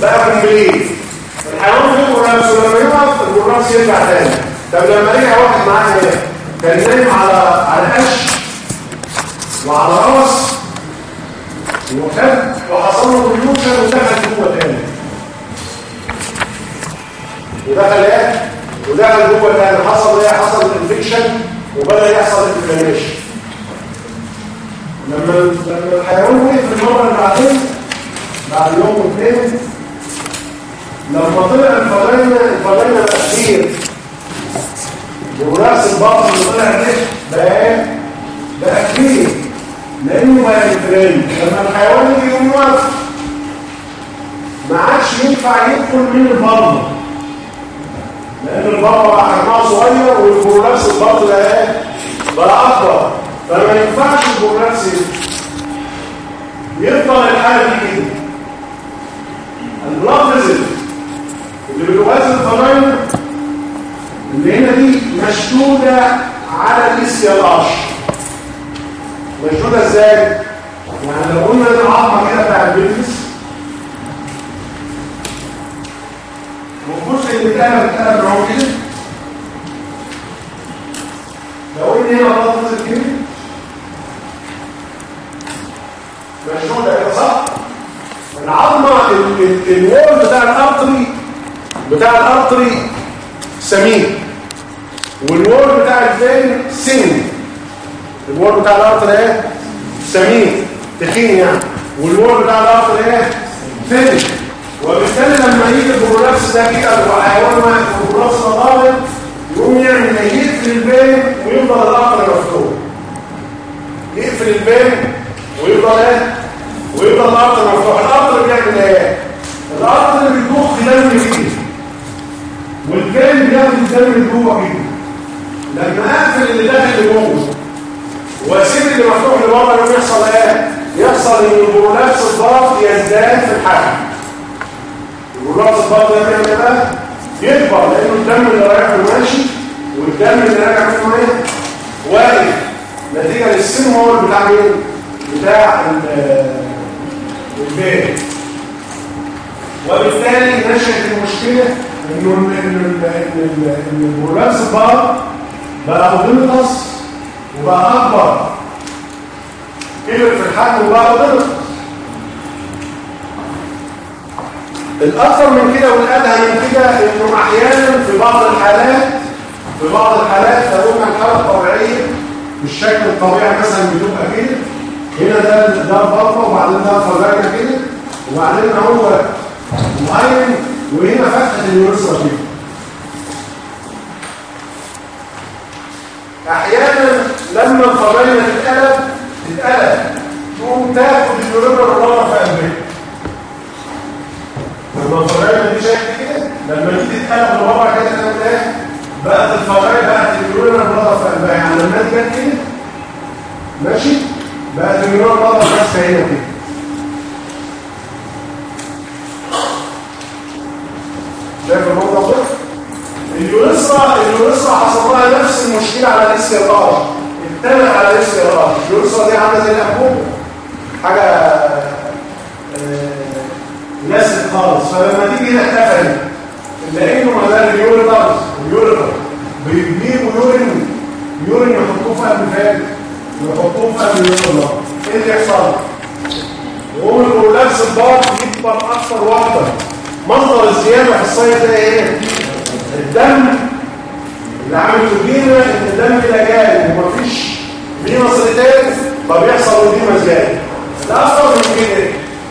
بقى كومبليت. الحيوان فيه برولابس ولما يقف البرولابس يرجع تاني. طب لما رجع واحد معاه كان نايم على على قش وعلى راس وخد وحصل له pollution ودخل جوه تاني. ودخل إيه؟ ودخل جوه تاني. حصل إيه؟ حصل infection وبدأ يحصل inflammation لما لما الحيوان وقف المره اللي بعدين بعد يوم واثنين لما طلع الفضاينه الفضاينه الأخير ورأس البطن اللي طلع ده بقى بقى كبير. لأنه بقى انفلامي لما الحيوان يجي يقوم واقف ما عادش ينفع يدخل من البطن. لأن البطن بقى حجمها صغير والبرولابس البطن بقى بقى أكبر. فما ينفعش البرولابس يفضل الحاله دي كده. فيزل اللي بتوازن الفضاينه اللي هنا دي مشدودة على الاستيلاش مشدودة إزاي؟ يعني لو قلنا العظمه كده بتاع البيتس والجزء اللي اتقلب اتقلب معاه كده لو قلنا هنا غلط نزل كده مشدودة كده صح؟ العظمة الوول بتاع الارتري بتاع الارتري سمين. والوول بتاع الفين سن الوول بتاع الارتري إيه؟ سمين تخين يعني. وال wall بتاع ال artery إيه؟ thin وبالتالي لما يجي ال prolapse ده كده وحيوان ال prolapse ده ضارب يقوم يعمل يقفل ال vein ويفضل ال artery مفتوح يقفل ال vein ويفضل إيه؟ ويفضل ال artery مفتوح ال artery بيعمل إيه؟ ال artery بيضخ دم فيه والكلام بياخد الدم جوه كده لما اقفل اللي داخل لجوه واسيب اللي مفتوح لبره يقوم يحصل إيه يحصل ان ال prolapsed part يزداد في الحجم ال prolapsed part ده بيعمل إيه بقى يكبر لأنه الدم اللي رايح له ماشي والدم اللي راجع منه إيه واقف نتيجه للسن هو بتاع مين بتاع ال vein وبالتالي نشأت المشكلة انه ان ال prolapsed part بقى edematous وبقى أكبر. كبر في الحجم وبقى edematous الأكثر من كده والأدهى من كده إنه أحيانا في بعض الحالات في بعض الحالات قلنا الحاله الطبيعيه بالشكل الطبيعي مثلا بتبقى كده هنا ده ده البطنة وبعدين ده الفرجانه كده وبعدين هو معين وهنا فتحة اليوريثرا كده أحيانا لما الفضاينه تتقلب تتقلب. تقوم تاخد اليوريثرا بره في قلبها لما الفضاينه دي شكل كده لما دي تتقلب لبره كده إيه بقت الفضاينه بقت اليوريثرا بره في قلبها. يعني لما دي جت كده ماشي بقت اليوريثرا بره بس هنا كده شايف الموضوع ده اليوريثرا اليوريثرا حصل لها نفس المشكلة على الاستيراد ابتدت على الاستيراد اليوريثرا دي عامله زي الانبوبه حاجة لاسد خالص. فلما تيجي هنا اتقفلت لأنه ما زال اليوريثرا اليوريثرا بيجيبوا يورين يورين يحطوه في قلب فات ويحطوه في قلب اليوريثرا إيه اللي يحصل؟ يقوم البرولابس الضغط يكبر أكثر وأكثر مصدر الزيادة في الصيف ده إيه؟ الدم اللي عمال يجينا إن الدم ده جاري ومفيش venous return فبيحصل edema زيادة الأكثر من كده.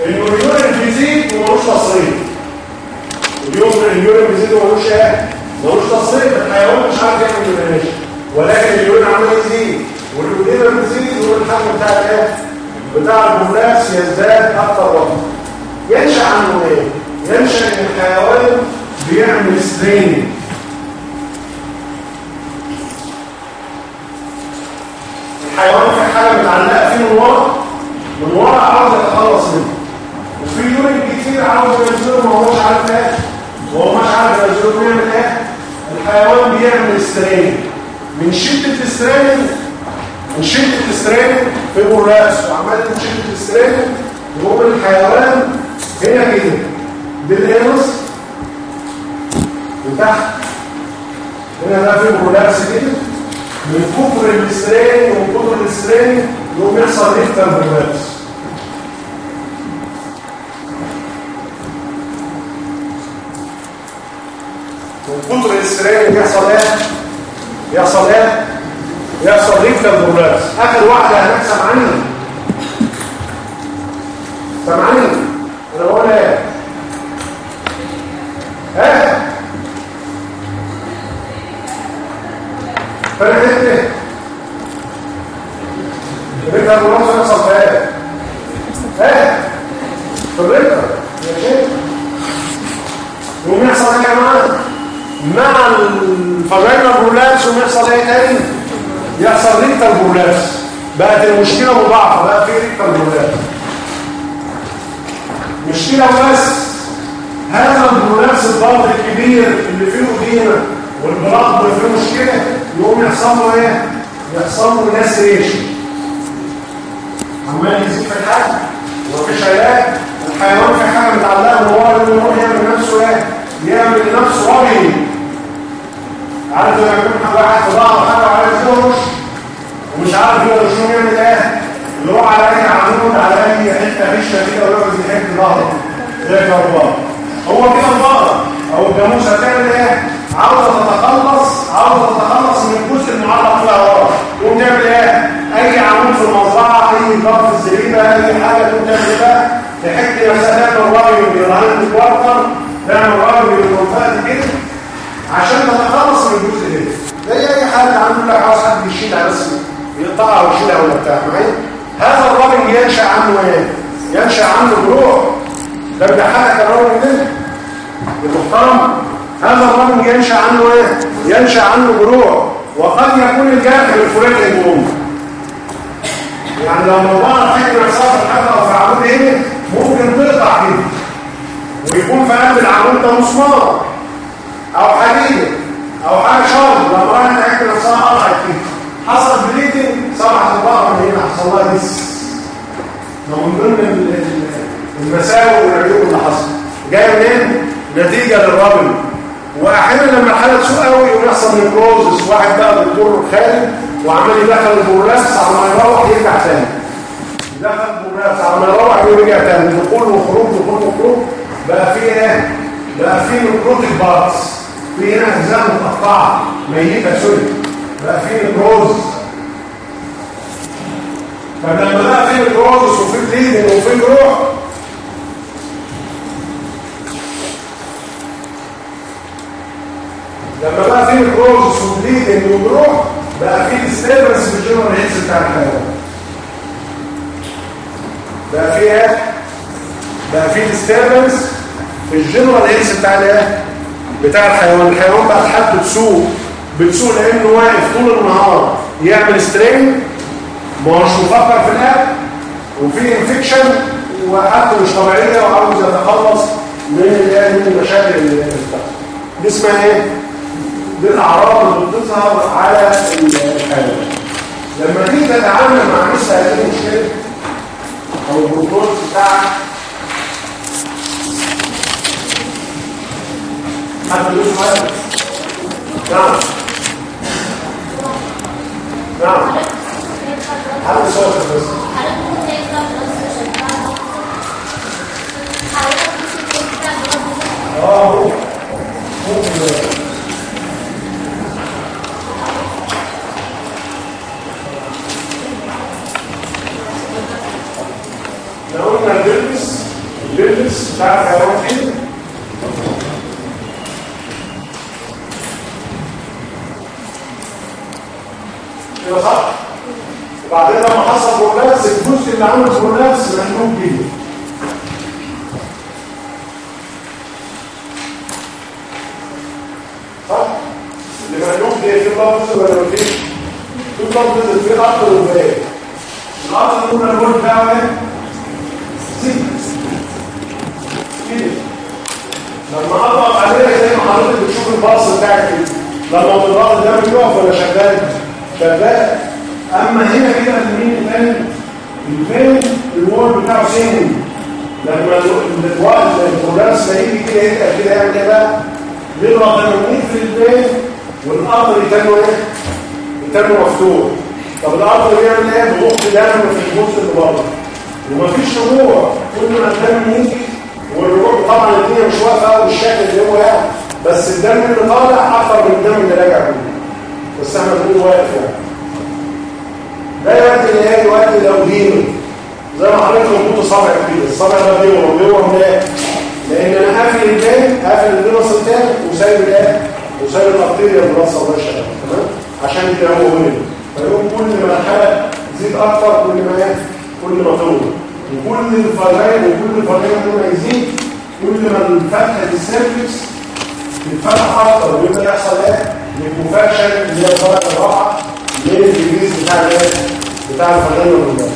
ال urine بيزيد وملوش تصريف اليوم ال urine بيزيد وملوش إيه؟ ملوش تصريف الحيوان مش عارف يعمل urination ولكن ال urine عمال يزيد. وال edema بتزيد والحجم بتاع الايه؟ بتاع ال prolapse يزداد أكتر وقت ينشأ عنه إيه؟ ينشأ إن الحيوان بيعمل straining الحيوان في حاجة متعلقة فيه من ورا من ورا عاوز يتخلص منه. وفي urine كتير عاوز ينزله ما هوش عارف إيه. وهو مش عارف ينزله بيعمل إيه. الحيوان بيعمل straining من شدة ال strain من شدة ال strain في الرأس. وعمال من شدة الاسترين يقوم الحيوان هنا كده. بالانس وتحت. هنا ده في الراس كده. من كتر الاسترين ومن كتر الاسترين يقوم يحصل ريفتر بالراس من كتر الاسترين يحصل إيه؟ يحصل إيه؟ يحصل ريفتر بالراس آخر واحدة هنحسب عنها سامعني أنا بقول إيه؟ ها؟ يحصل في إيه ها في الريفتر يا شيخ يقوم يحصل إيه يا جماعة مع ال vagina prolapse ويحصل إيه تاني يحصل rectal prolapse بقت المشكلة مضاعفه بقى في rectal prolapse مشكله بس هذا ال prolapsed part الكبير اللي فيه edema وال blood اللي فيه مشكلة. يحصل له إيه؟ يحصل له laceration عمال يزيد في الحجم ومفيش علاج الحيوان في حاجة متعلقه وهو يروح يعمل نفسه إيه؟ يعمل نفسه راجل عارف لما يكون واحد في ظهره حاجة وعايز يرش ومش عارف يقدر شو يعمل إيه؟ يروح على أي عمود على أي حتة هشه كده ويقعد يحك ظهره زي الجبار هو كده الظهر أو الجاموس هتعمل إيه؟ عاوزه تتخلص عاوزه تتخلص من الجزء المعلق فيها ورا. تقوم تعمل إيه؟ اي عمود في المزرعه اي ضغط الزريبة اي حاجة تقوم تعمل ده تحك مسافات الراجل بيرهن الكوارتر تعمل راجل بالمنطقة كده. عشان تتخلص من الجزء ده. زي اي حاجة عنده لك عاوز حد يشيلها بس يقطعها ويشيلها ولا بتاع معايا هذا الراجل ينشأ عنه إيه؟ ينشأ عنه جروح ده بيضحكك الراجل ده المحترم. هذا الراجل ينشأ عنه إيه؟ ينشأ عنه جروح. وقد يكون الجرح الفلاني الجنوب يعني لو فكره صار الحجر أو في عمود هنا ممكن تقطع كده ويكون في قلب العمود ده مسمار أو حديد. أو حاجة شرط لما راحت تحك نفسها قطعت فيه. حصل بليدنج سمعت الظهر من هنا. حصل لها ديس ده من ضمن المساوئ والعيوب اللي حصل. جاية منين؟ نتيجة للراجل واحيانا لما الحاله تسوء قوي ويحصل necrosis واحد بقى دكتور خالد وعمال يدخل ال prolapse على ما يروح يرجع تاني. يدخل ال prolapse على ما يروح ويرجع تاني. دخول وخروج دخول وخروج. بقى فيه إيه؟ بقى فيه necrotic parts في هنا أجزاء متقطعة. ميتة sorry. بقى فيه necrosis فلما بقى فيه necrosis وفيه bleeding وفيه جروح لما بقى فيه necrosis و bleeding وجروح بقى فيه disturbance في ال general health بتاع الحيوان. بقى فيه إيه؟ بقى فيه disturbance في ال general health بتاع الإيه؟ بتاع الحيوان. الحيوان بقى حالته تسوء بتسوء لأنه واقف طول النهار يعمل strain ما هوش مفكر في الأكل وفي infection وحالته مش طبيعية وعاوز يتخلص من المشاكل اللي بتحصل. دي اسمها إيه؟ دي الاعراض اللي بتظهر على الحيوان لما تيجي تتعامل مع مثل هذه المشكلة أو ال prolapse بتاعك حد يقول حاجة نعم. نعم. حد صوت بس. آه ممكن لو قلنا اللبس اللبس بتاع الحيوان كده كده صح وبعدين لما حصل برولابس الجزء اللي عمل برولابس مقلوب كده صح اللي في لفظ ولا في لفظ في إيه سيكنس كده لما اضغط عليها زي ما حضرتك بتشوف الباص بتاعك كده لما تضغط الدم يقف ولا شغال شغال اما هنا كده مين الثاني الفين الوول بتاعه سين لما الوقت البروجرس هيجي كده يبقى كده يعمل إيه بقى بيضغط المنين في الفين والقطر يتنه إيه يتنه مفتوح طب القطر بيعمل إيه بيضخ دم في اللي بره ومفيش رجوع كل ما الدم يجي والرجوع طبعا الدنيا مش واقفة قوي بالشكل اللي هو يعني. بس الدم اللي طالع أكتر من الدم اللي راجع منه. بس إحنا بنقول واقف يعني. ده لايه يؤدي لو دينه. زي ما حضرتك مربوط صابع كده الصابع ده بيورم بيورم ليه لأن أنا قافل البين قافل الدرس التاني وسايب الايه وسايب الارتيريا بالرصه الله شغال تمام؟ عشان هو هنا فيقوم كل ما تزيد أكتر كل ما كل ما تطول وكل الفرائض وكل الفرائض كل ما يزيد كل ما الفتحة السيرفكس تتفتح أكتر ويبدا يحصل إيه ليكوفاكشن اللي هي الدرجه الرابعه الجليز بتاع الايه بتاع الفرائض والناس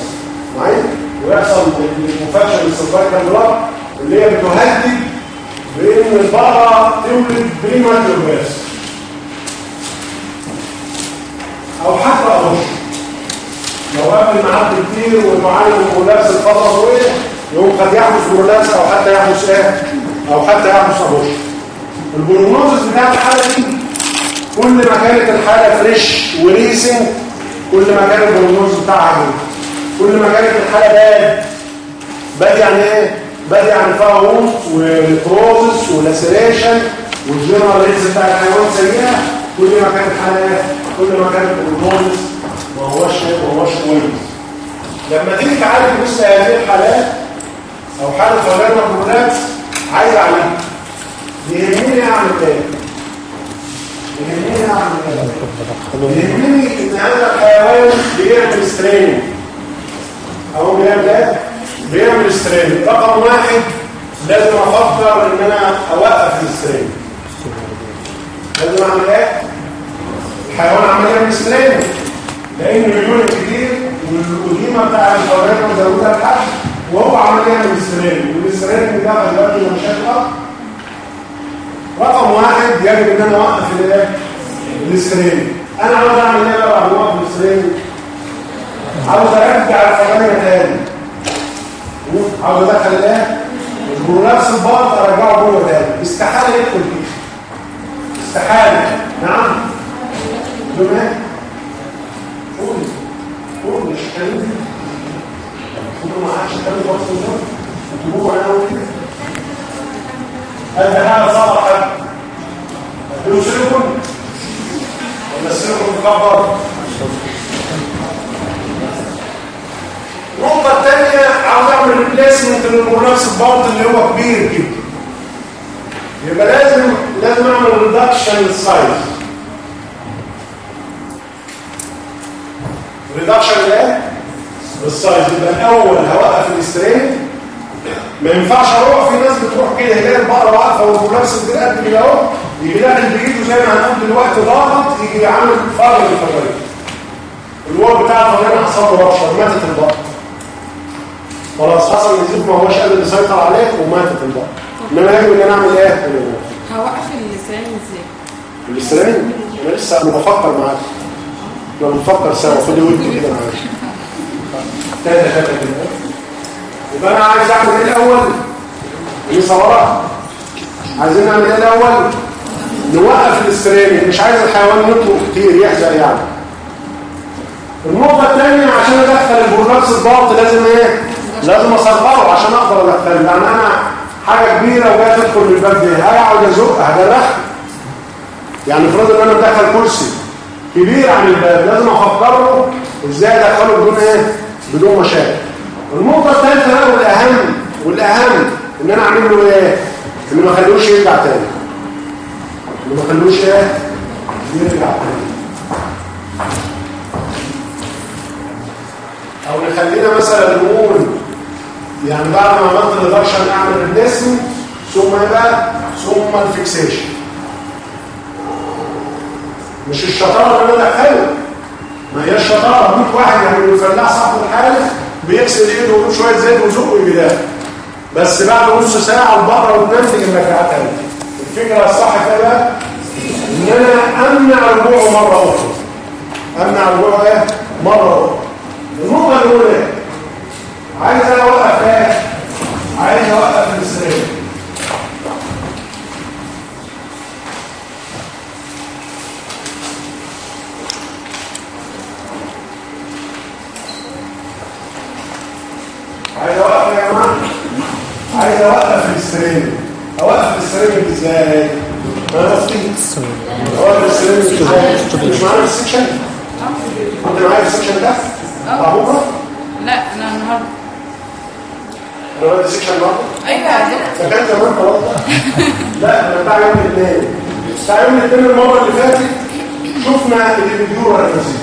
معايا؟ ويحصل ليكوفاكشن للسيرفايكال بلاد اللي هي بتهدد بان البقرة تولد بريماتور أو حتى اغش لو قبل معدي كتير والمعالج والملاس الفترة طويله يقوم قد يحدث ملاس أو حتى يحدث إيه؟ أو حتى يحدث اغش البروجنوزس بتاع الحالة دي كل ما كانت الحالة فريش وريسنج كل ما كان البروجنوزس بتاعها عالي كل ما كانت الحالة bad bad يعني إيه؟ bad يعني فيها wound و bruises و laceration وال general status بتاع الحيوان سيئه كل ما كانت الحالة إيه؟ كل ما كانت ال prognosis ما هوش ما هوش كويس لما تيجي تعالج مثل هذه الحالات أو حالة vaginal prolapse عايز اعمل يهمني أعمل إيه؟ يهمني أعمل إيه؟ يهمني إن هذا الحيوان بيعمل strain أو بيعمل إيه؟ بيعمل strain رقم واحد لازم أفكر إن أنا أوقف ال strain لازم أعمل إيه؟ الحيوان عمال يعمل strain لأن مليون كتير وال edema بتاع ال prolapse مزودها الحد وهو عمال يعمل strain وال strain ده دلوقتي مشاكل رقم واحد يجب إن أنا أوقف الايه السترين أنا عاوز أعمل إيه بقى بعد ما اوقف عاوز أرجع الفرامه تاني. عاوز أدخل الايه نفس البارت أرجعه جوه تاني. استحالة يدخل فيه. استحالة. نعم. إيه قول قول مش كلمه قول ما عادش كلمه خالص من تجيبوه أنا وكده هل ده حاجة صعبه حاجة هتقولوا سيليكون ولا السيليكون مكبر النقطة الثانية عاوز اعمل replacement لل prolapsed part اللي هو كبير كده يبقى لازم لازم اعمل reduction لل size reduction لايه؟ لل size يبقى الأول هوقف ال strain ما ينفعش أروح. في ناس بتروح كده هي البقره واقفه كده قد كده أهو. يجي لها بايده زي ما هنقول دلوقتي ضاغط يجي عامل فرق الفرق الوار بتاع الفرق حصل له ربشه ماتت البقره خلاص حصل نزيف ما هوش قادر يسيطر عليه وماتت البقره إنما يجب ان أنا أعمل إيه؟
هوقف اللسان إزاي؟
الاسترين أنا لسه بفكر معاك. لو بنفكر سوا. خدي ودي كده تاتا تاتا كده. يبقى أنا عايز أعمل إيه الأول؟ دي صوره عايزين نعمل إيه الأول؟ نوقف الاسترين مش عايز الحيوان يطلق كتير يحزق يعني. النقطة الثانية عشان أدخل البرنامج الضغط لازم إيه؟ لازم أصغره عشان أقدر ادخله لأن أنا حاجة كبيرة وجاية تدخل من الباب ده هقعد ازق هدرخ يعني افرض إن أنا مدخل كرسي. كبير عن الباب لازم أفكره إزاي أدخله بدون إيه؟ بدون مشاكل. النقطه الثالثه بقى والأهم والأهم إن أنا أعمل له إيه؟ ان ما اخلوش يرجع تاني. ان ما اخلوش إيه؟ يرجع تاني. أو نخلينا مثلا نقول يعني بعد ما عملت ال reduction اعمل ال replacement ثم بقى ثم الفيكسيشن مش الشطارة اللي أنا ادخله ما هي الشطارة 100 واحد يعني الفلاح صاحب الحالف بيغسل ايده ويجيب شوية زيت ويزقه ويجيبها بس بعد نص ساعة البقرة وتنتج تاني الفكرة الصح كده؟ إن ان أنا أمنع رجوعه مرة أخرى. أمنع رجوعه إيه؟ مرة أخرى. النقطة الأولى؟ عايز أوقف إيه؟ عايز أوقف ال strain عايز اوقف يا جماعة عايز اوقف ال strain اوقف ال strain إزاي ما قصدي اوقف ال strain إزاي مش معايا في ال section انت معايا في ال section ده بتاع بكره
لا أنا النهارده
أنا بدي section النهارده
أيوه عايزة-
ده كان زمان خلاص لا أنا بتاع يوم الاثنين بتاع يوم الاثنين المره اللي فاتت شفنا ال epidural anesthesia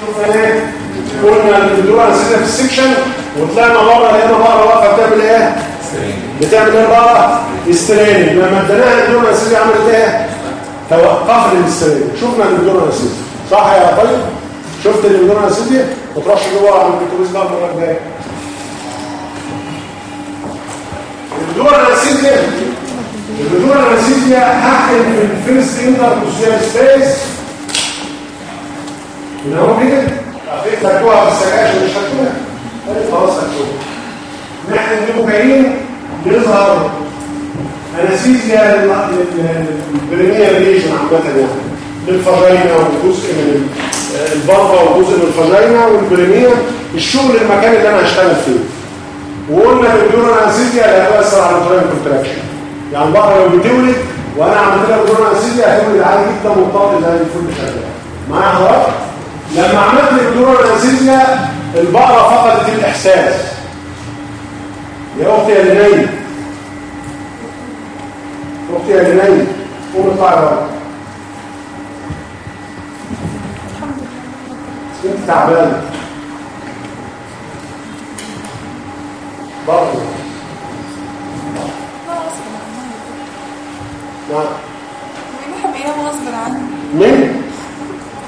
شفنا إيه قلنا ال epidural anesthesia في ال section وطلعنا بره لقينا بره واقفه بتعمل إيه بتعمل إيه استرين لما اديناها على النسيج عملت إيه؟ توقف الاسترين شفنا على النسيج صح يا طيب؟ شفت على النسيج ما تروحش جوه على الكتروس ده المره الجايه البذور الرئيسية البذور الرئيسية هحقن في الفيرست انتركوسيال سبيس من هو كده عارفين تاكلوها في السكاش مش هتاكلوها طيب خلاص هتاكلوها نحن النيوكايين يظهر انستيزيا للبريمير ريجن عامة يعني للفاجينا وجزء من البلبة وجزء من الفاجينا والبريمير الشغل المكان اللي أنا هشتغل فيه. وقلنا البيورو انستيزيا اللي هتأثر على التراين كونتراكشن يعني بقى لو بتولد وأنا عملت لها بيورو انستيزيا هتولد عادي جدا منطقه زي الفل شغال. معايا حضرتك لما عملت البيورو انستيزيا البقرة فقدت الإحساس. يا أختي يا لنين قوم اطلعي بره انت تعبانه برضه نعم
بحب إيه غصب عني
مين؟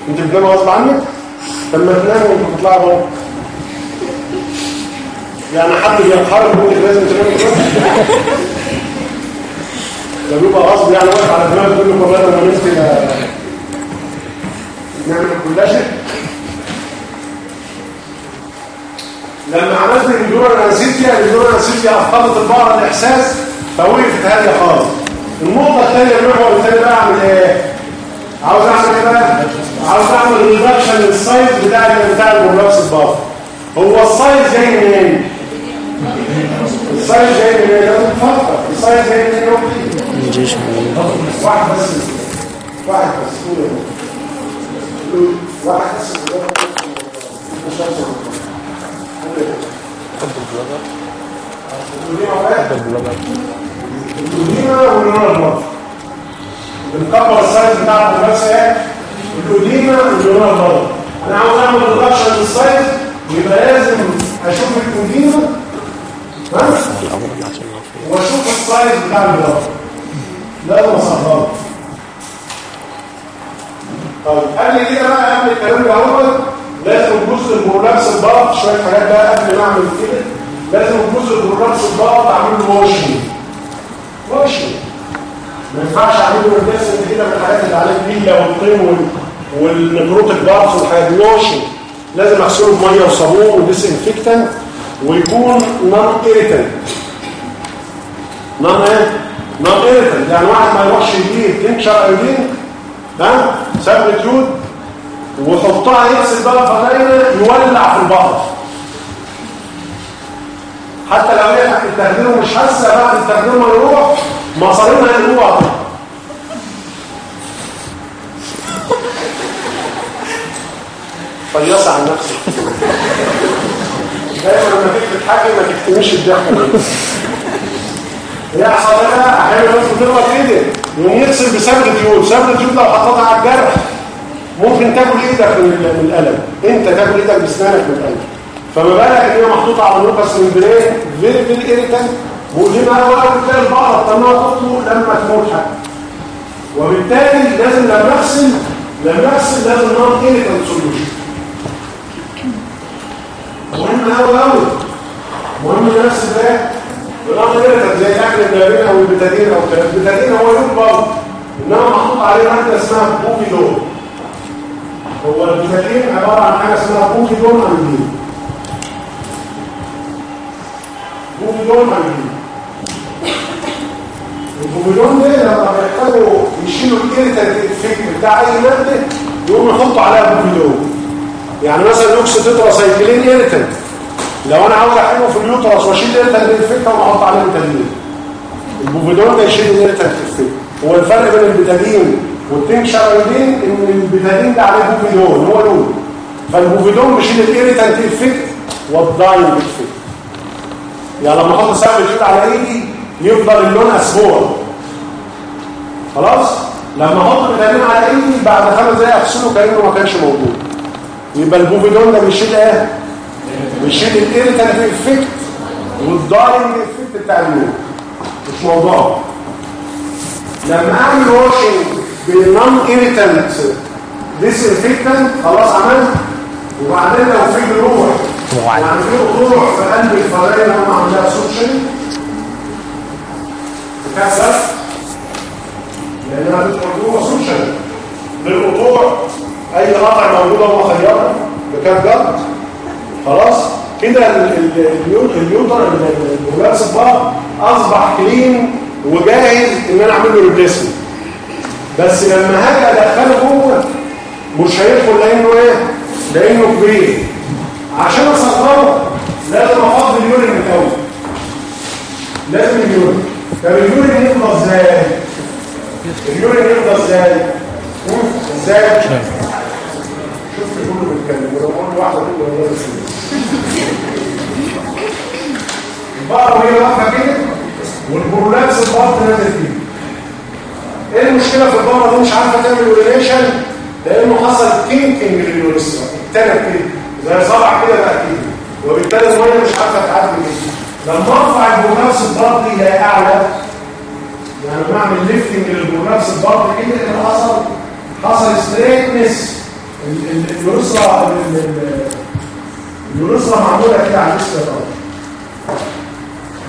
انت بتنام غصب عنك؟ لما تنام وانت بتطلع بره. يعني حد بينحرم يقول لازم تنام ده بيبقى غصب يعني واقف على دماغك كل مرة لما نمت نعمل كل شيء لما عملت الجدور الانسيتيا الجدور الانسيتيا أفقدت البقره الإحساس فوقفت هاديه خالص. النقطة الثانية المحور الثاني بقى أعمل إيه؟ عاوز أعمل إيه بقى؟ عاوز أعمل reduction لل size بتاع بتاع ال prolapsed part هو ال size جاي منين؟ ال size جاي منين؟ لازم تفكر. ال size جاي منين يوم واحد بس واحد بس. واحد بس بابا. الدنيا واحد. الدنيا والنور المرض بنكبر ال size بتاع النفس إيه المرض أنا عاوز اعمل reduction لل size يبقى لازم أشوف ال oedema ها واشوف ال size بتاع المرض لازم اصغره طيب قبل كده بقى قبل الكلام ده هو لازم الجزء البرولابس الضغط شوية حاجات بقى قبل ما أعمل كده. لازم الجزء البرولابس الضغط اعمل له واشنج واشنج ما ينفعش اعمل له ريفرس كده من الحاجات اللي عليه البيلا والطين وال والنكروتيك بارس والحاجات دي واشنج لازم أغسله بمية وصابون وديس انفكتنت ويكون نون ايريتنت نون إيه؟ نون يعني واحد ما يروحش يجيب تنكشر ايودين ها سابلتيود وحطها يغسل بقى الفضاينة يولع في البقر حتى لو هي التخدير مش حاسة بعد التخدير ما يروح مصارينها يروح فيص عن نفسك دايما لما تيجي تتحكي ما تكتميش الضحكه إيه بقى أحيانا الناس بتغلط كده يقوم يغسل بسبب التيوب سبب التيوب لو حطيتها على الجرح ممكن تاكل إيدك من ال- من الالم أنت تاكل إيدك باسنانك من الالم فما بالك إن هي محطوطة على mucous membrane very very irritant مؤلمه قوي قوي تلاقي البقره تطلعها تطلع لما تموت حتى وبالتالي لازم لما اغسل لما اغسل لازم non irritant solution مهم قوي قوي مهم اغسل ده الامر ده زي ال acriflavine أو البتادين أو كده البتادين هو يوم برضه. إنما محطوط عليه ماده اسمها povidone هو البتادين عبارة عن حاجة اسمها povidone iodine povidone iodine ال povidone ده لما بيحتاجوا يشيلوا ال irritant effect بتاع أي مادة يقوموا يحطوا عليها povidone يعني مثلا oxytetracycline irritant لو أنا عاوز احله في ال uterus وأشيل irritant effect وأحط عليه بتادين ال povidone ده يشيل ال irritant effect هو الفرق بين البتادين وال tincture iodine إن البتادين ده عليه povidone هو لون فال povidone بيشيل ال irritant effect وال dyeing effect يعني لما أحط صبغة اليود على إيدي يفضل اللون أسبوع خلاص؟ لما أحط بتادين على إيدي بعد خمس دقايق أغسله كأنه ما كانش موجود. يبقى ال povidone ده بيشيل إيه؟ بيشيل ال irritant effect والداينج افكت بتاع اللون مش موضوع. لما أعمل واشنج بالنون ايريتنت ديسانفكتنت خلاص عملت. وبعدين لو في جروح يعني في قطوع في قلب الفراغ اللي هم عاملها سوكشن بتحصل لانها بتدخل جوه سوكشن للقطوع أي قطع موجودة مخيره ب catgut خلاص؟ كده ال prolapsed part أصبح clean وجاهز إن أنا أعمل له replacement بس لما هاجي أدخله جوه مش هيدخل لأنه إيه؟ لأنه كبير. عشان أصغره لازم افضي ال urine الأول. لازم ال urine طب ال urine يفضى إزاي؟ ال urine يفضى إزاي؟ إزاي؟ شفت كله بيتكلم. ولو قلت واحدة كده. البقرة وهي واقفه كده وال prolapsed part نازل فيه إيه المشكلة في البقرة دي؟ مش عارفة تعمل urination لأنه حصل kinking لل urethra ابتدى كده زي صبع كده بقى كده. وبالتالي المية مش عارفة تعدي كده لما أرفع ال prolapsed part إلى أعلى. يعني بعمل lifting لل prolapsed part كده اللي حصل؟ حصل straightness ال urethra ال urethra معموله كده على الارضي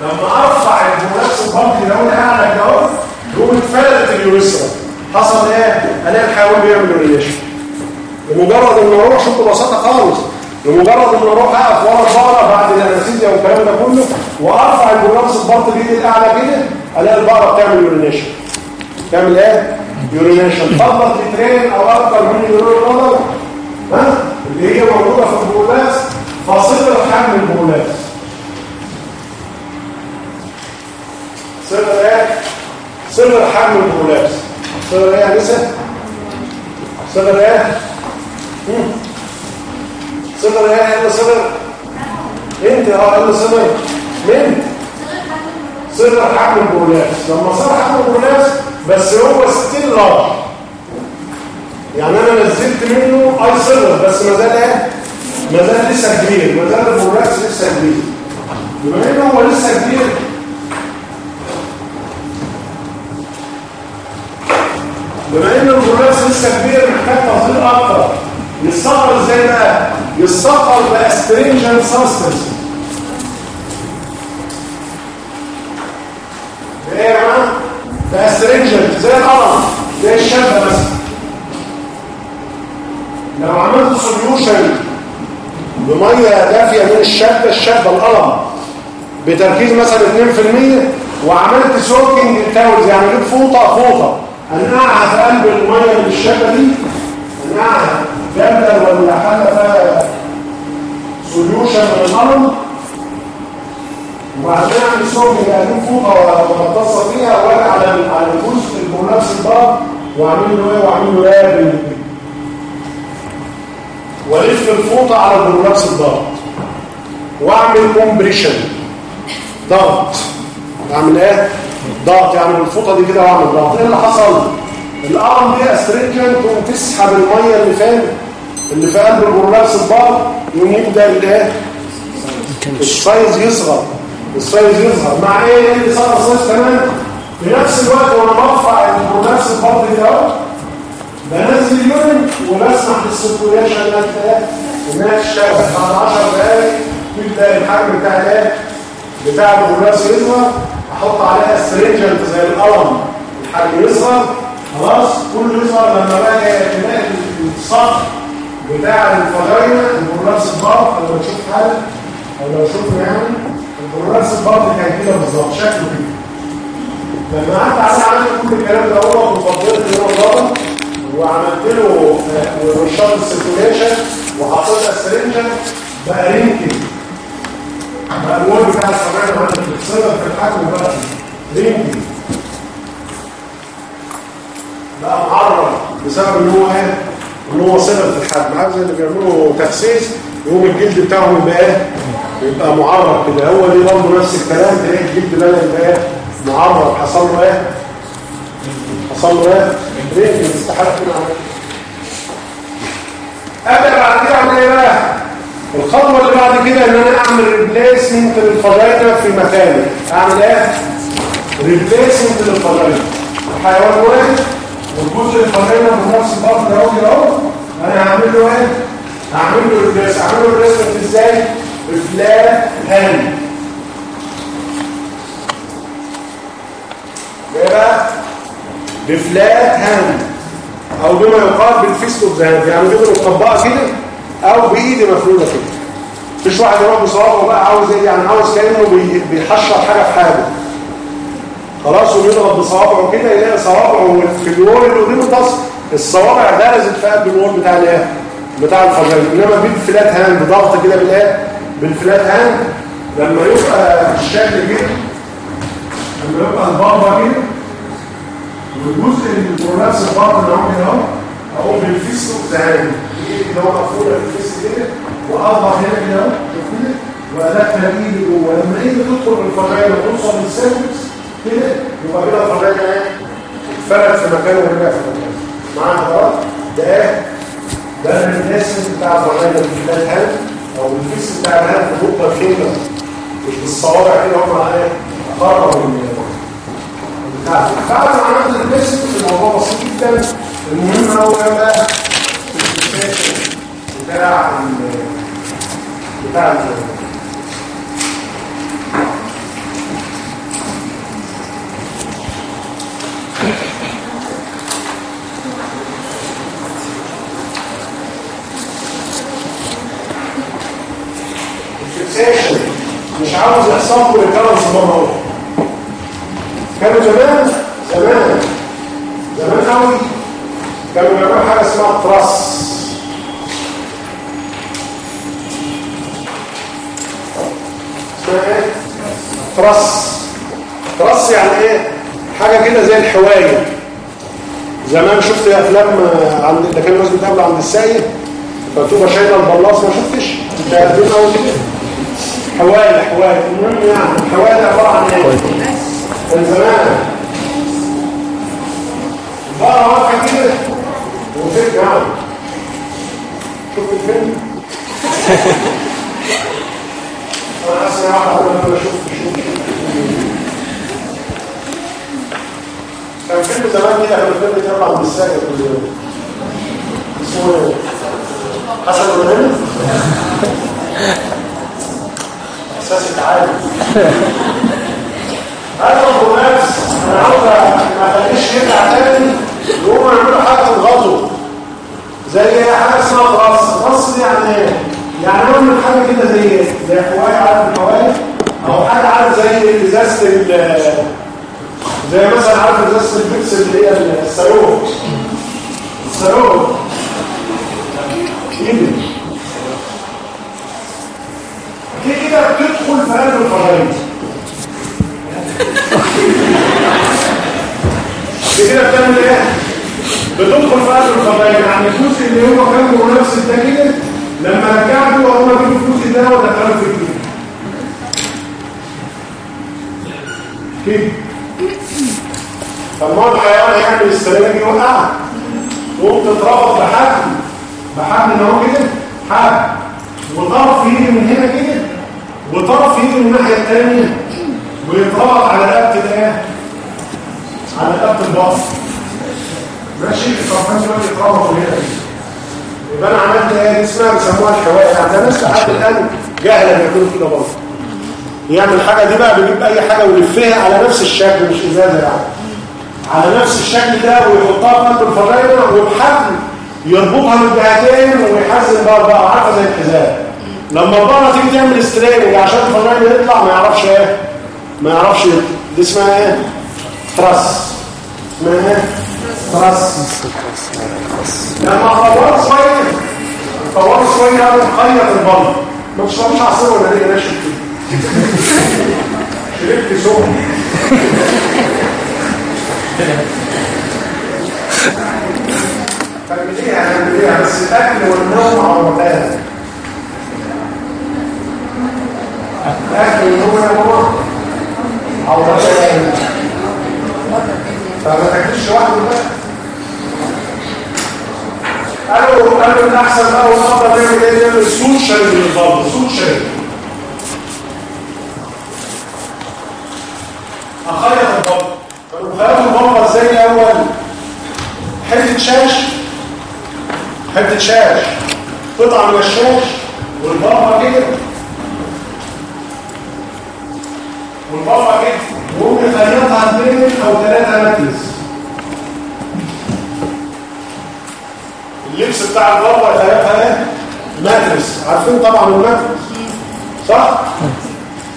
لما أرفع ال prolapsed part لأعلى كده يقوم اتفردت ال urethra حصل إيه؟ الاقي الحيوان بيعمل ريليشن لمجرد ان أروح شوف ببساطة خالص. لمجرد ان أروح أقف ورا البقره بعد ال anesthesia والكلام ده كله وأرفع البرولابس البطن بإيدي الأعلى كده ألاقي البقره بتعمل يورينيشن تعمل إيه؟ يورينيشن تفضل تترين أو أكتر من يورين ها؟ اللي هي موجودة في البرولابس فاصله حمل البرولابس صفر إيه صفر حمل البرولابس صفر إيه نسا صفر إيه صفر إيه إيه صفر انت آه إيه صفر من؟ صفر حمل البرولابس لما صار حمل البرولابس بس هو ستيل لارج يعني أنا نزلت منه أي صفر بس ما زال إيه؟ ما زال لسه كبير ما زال البرولابس لسه كبير. بما إنه هو لسه كبير. بما ان البرولابس لسه كبير محتاج تفضيل أكتر. يتصغر إزاي بقى؟ يتصغر ب astringent substance إيه يا جماعة؟ ب astringent زي ال alum زي الشابه مثلا لو عملت solution بمية دافية من الشابه الشابه ال alum بتركيز مثلا 2% وعملت soaking ال towels يعني جيب فوطة فوطة. انقعها في قلب المية اللي الشابة دي. انقعها جامده ولا حاجة فيها solution من ال alum وبعدين أعمل soaking أجيب فوطة واغطسها فيها وأجي على الجزء ال prolapsed part وأعمل له إيه؟ وأعمل له إيه؟ والف الفوطة على ال prolapsed part. واعمل compression ضغط. أعمل إيه؟ ضغط. يعني بالفوطه دي كده واعمل ضغط. إيه اللي حصل؟ ال alum دي astringent وتسحب المية اللي فين؟ اللي في قلب ال prolapsed part يقوم يبدأ الإيه؟ ال size يصغر. ال size يصغر مع إيه؟ اللي صار؟ ال size كمان في نفس الوقت وأنا برفع ال prolapsed part ده بنزل ال urine وبسمح لل circulation انها انها تشتغل بعد 10 دقائق تبدا الحجم بتاع الايه بتاع ال prolapse يصغر أحط عليها astringent زي ال alum. الحجم يصغر خلاص كله يصغر لما بقى تلاقي السطح بتاع ال vagina ال prolapsed part لو تشوف حاجة. أو لو شفنا يعني ال prolapsed part كان كده بالظبط شكله كده. لما قعدت على عملت كل الكلام ده هو وفضلت له الرابط وعملت له ونشطت ال circulation وحطيت ال astringent بقى wrinkly بقى الوول بتاع الصبايا عندك بتصغر في الحجم بقى wrinkly. بقى معرض بسبب إن هو إيه؟ إن هو صغر في الحجم عارف زي اللي بيعملوا تخسيس يقوم الجلد بتاعهم يبقى إيه؟ يبقى معرض كده. هو دي برضه نفس الكلام تلاقي الجلد بدأ يبقى إيه؟ معرض. حصل له إيه؟ إيه wrinkly استحاله ابدا بعد كده اعمل إيه بقى؟ الخطوه اللي بعد كده إن أنا أعمل replacement لل vagina في مكانه أعمل إيه؟ replacement لل vagina الحيوان واحد والجزء ال vaginal prolapsed part أهو اهو أنا هعمل له إيه؟ هعمل له replace هعمل له replacement إزاي؟ ب flat hand إيه بقى؟ ب flat hand أو بما يقال بال fist of the hand يعني بيبقى مطبقه كده أو بإيدي مفرودة كده. مفيش واحد يروح بصوابعه بقى عاوز إيه؟ يعني عاوز كأنه بي- بيحشر حاجة في حاجة. خلاص ويضرب بصوابعه كده يلاقي صوابعه في ال wall اللي قدامه تصل الصوابع غرزت في قلب ال wall بتاع الإيه؟ بتاع الفضائل إنما بال flat hand ضغط كده بالإيه؟ بال flat hand لما يبقى الشكل كده لما يبقى البابا كده والجزء اللي prolapsed part اللي هو كده أهو اقوم بال fist of the hand اللي هو مقفوله بال fist كده وأضغط هنا كده اهو كده. وادخل ايدي جوه. لما ايدي تدخل الفجايه وتوصل لل cervix كده يبقى كده الفجايه إيه اتفرد في مكانه ورجع في مكانه معانا خلاص ده إيه ده الريبليسمنت بتاع الفجايه بالفلات هاند أو بالفيس بتاع في نقطه الفينجر مش بالصوابع كده هم إيه اقرب من بعد ما عملت الريبليسمنت الموضوع بسيط جدا المهم هو. بقى الفيكسيشن بتاع بتاع مش عاوز له ريكارنس مره واحدة كانوا زمان زمان زمان قوي. كانوا بيعملوا حاجة اسمها تراس. اسمها إيه؟ تراس. تراس يعني إيه؟ حاجة كده زي الحوايه زمان شفت أفلام عند ده كان الناس بتقابل عند السايق فتبقى شايلة البلاص ما شفتش؟ شايفين قوي كده حوايه حوايه المهم يعني الحوايه عبارة عن إيه؟ من زمان بقى واقفه كده وفيك يعني شوف الفيلم أنا اسمع واحد أنا شفت شوف كان فيلم زمان كده كان الفيلم بيطلع من الساجة كل يوم اسمه إيه؟ حسن إبراهيم احساس التعالي هذا الناس أنا عاوز ما يرجع تاني يعملوا حاجة زي حاجة اسمها يعني إيه؟ يعني حاجة كده زي زي عارف أو حاجة عارف زي ازازه زي مثلا عارف ازازه البيبس اللي هي الصاروخ. الصاروخ. كده دي كده بتدخل في الفضائل دي كده بتعمل إيه؟ بتدخل في قلب الفضائل يعني الجزء اللي هو كان منافس ده كده لما رجعته وهم جابوا الجزء ده ودخلوه في الجزء كده طب ما هو الحيوان هيعمل السلامه دي يوقعها تقوم تتربط بحبل بحبل إن هو كده؟ حبل وطرف يجي من هنا كده؟ وطرف يجي من الناحيه الثانية ويتربط على رقبه إيه؟ على رقبه البطن ماشي الطرفين دول يتربطوا هنا يبقى أنا عملت إيه؟ اسمها بيسموها الحوايه يعني الناس لحد الآن جاهلة بيعملوا كده برضه. يعمل الحاجة دي بقى بيجيب أي حاجة ويلفها على نفس الشكل مش إزازة يعني. على نفس الشكل ده ويحطها في قلب ال vagina وبحبل يربطها من جهتين ويحزم بقى بقى عارفة زي الحزام لما البقرة تيجي تعمل straining عشان ال vagina يطلع ما يعرفش إيه. ما يعرفش دي اسمها إيه؟ truss. اسمها إيه؟ truss. لما طورت شوية. طورت شوية قالوا نخيط البلط ما تشربش عصير ولا ليه ناشف كده شربت سوق فبديها هنعمليها بس الأكل والنوم عوضان الأكل. والنوم يا ماما عوضان فما تاكلش واحد بقى قالوا قالوا الاحسن بقى والافضل نعمل إيه شرب للفضل سوت شرب اخيط الفضل كانوا خيطوا الفضل إزاي الأول؟ حتة شاش. حتة شاش. قطعة من الشاش والبابا كده. والبابا كده. وهم يخيطها اثنين أو ثلاثة مترس اللبس بتاع البابا يخيطها إيه؟ مترس عارفين طبعا المترس صح؟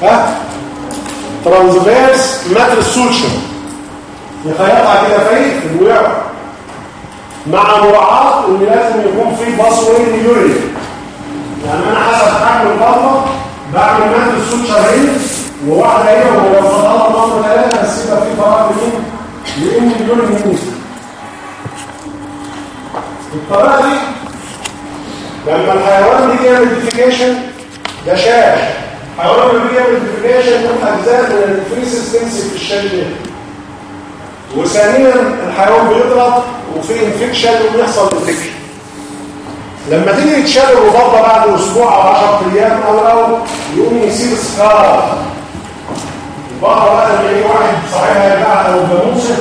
ها؟ ترانزفيرس مترس سوتشر يخيطها كده فين؟ في مع مراعاة إن لازم يكون في باسوين يوريا يعني أنا حسب حجم البطه بعمل متر الصوت شهرين هنا ولو فضلها مره ثلاثة بس يبقى في فراغ مين لأن اليوريا يموت الطريقة دي لما الحيوان بيجي يعمل ديفيكيشن ده شاش الحيوان لما بيجي يعمل يكون اجزاء من الفريسس تمسك في الشاش ده وثانيا الحيوان بيضرب وفي infection وبيحصل infection لما تيجي يتشال الرباط ده بعد أسبوع أو 10 أيام أو أو يقوم يسيب scar بقى لما يجي واحد. صاحبها يبقى أو جاموسه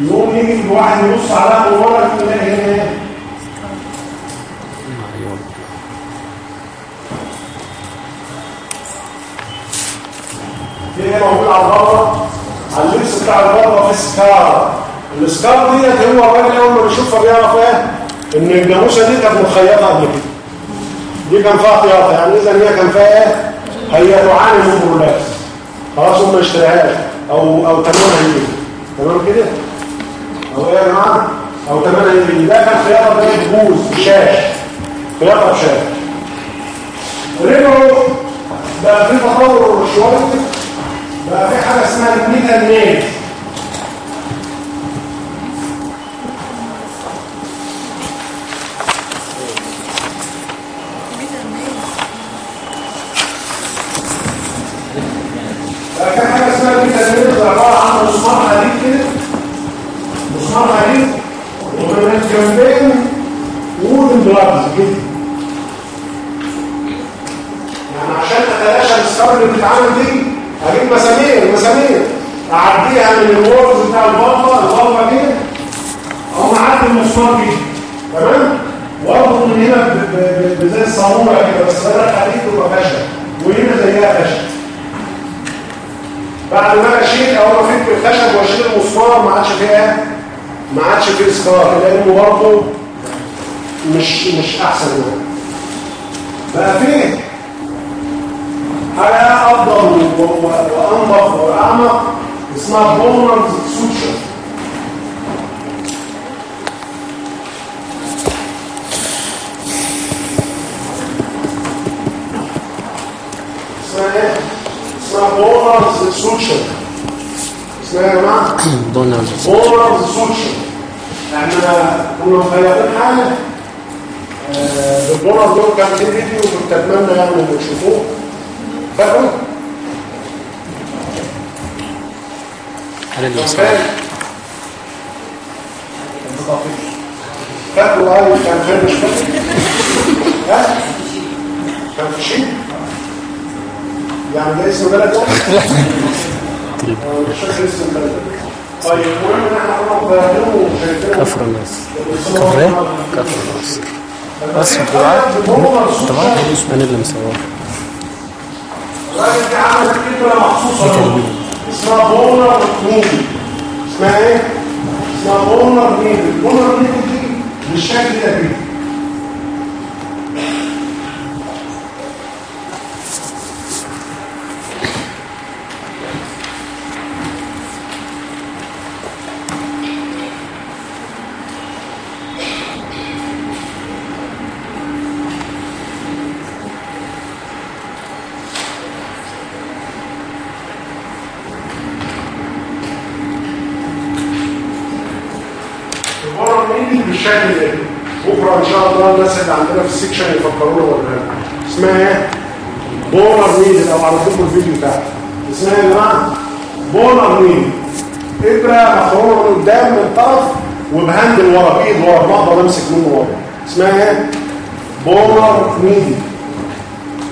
يقوم يجي الواحد يبص من ورا يلاقي هنا إيه موجود على البقره على اللبس بتاع البقره في سكار السكار ديت هو أول ما بيشوفها بيعرف إيه؟ إن الجاموسه دي كانت مخيطة قبل كده. دي كان فيها خياطة يعني اذا هي كان فيها إيه؟ هي تعاني من برولابس خلاص هم ما اشتريهاش أو أو ثمنها يجي. تمام كده؟ أو إيه يا جماعة؟ أو ثمنها يجي. ده كان خياطه ده بوز بشاش. خياطه بشاش. رجعوا بقى في تطور شوية. بقى في حاجة اسمها الميتال نيل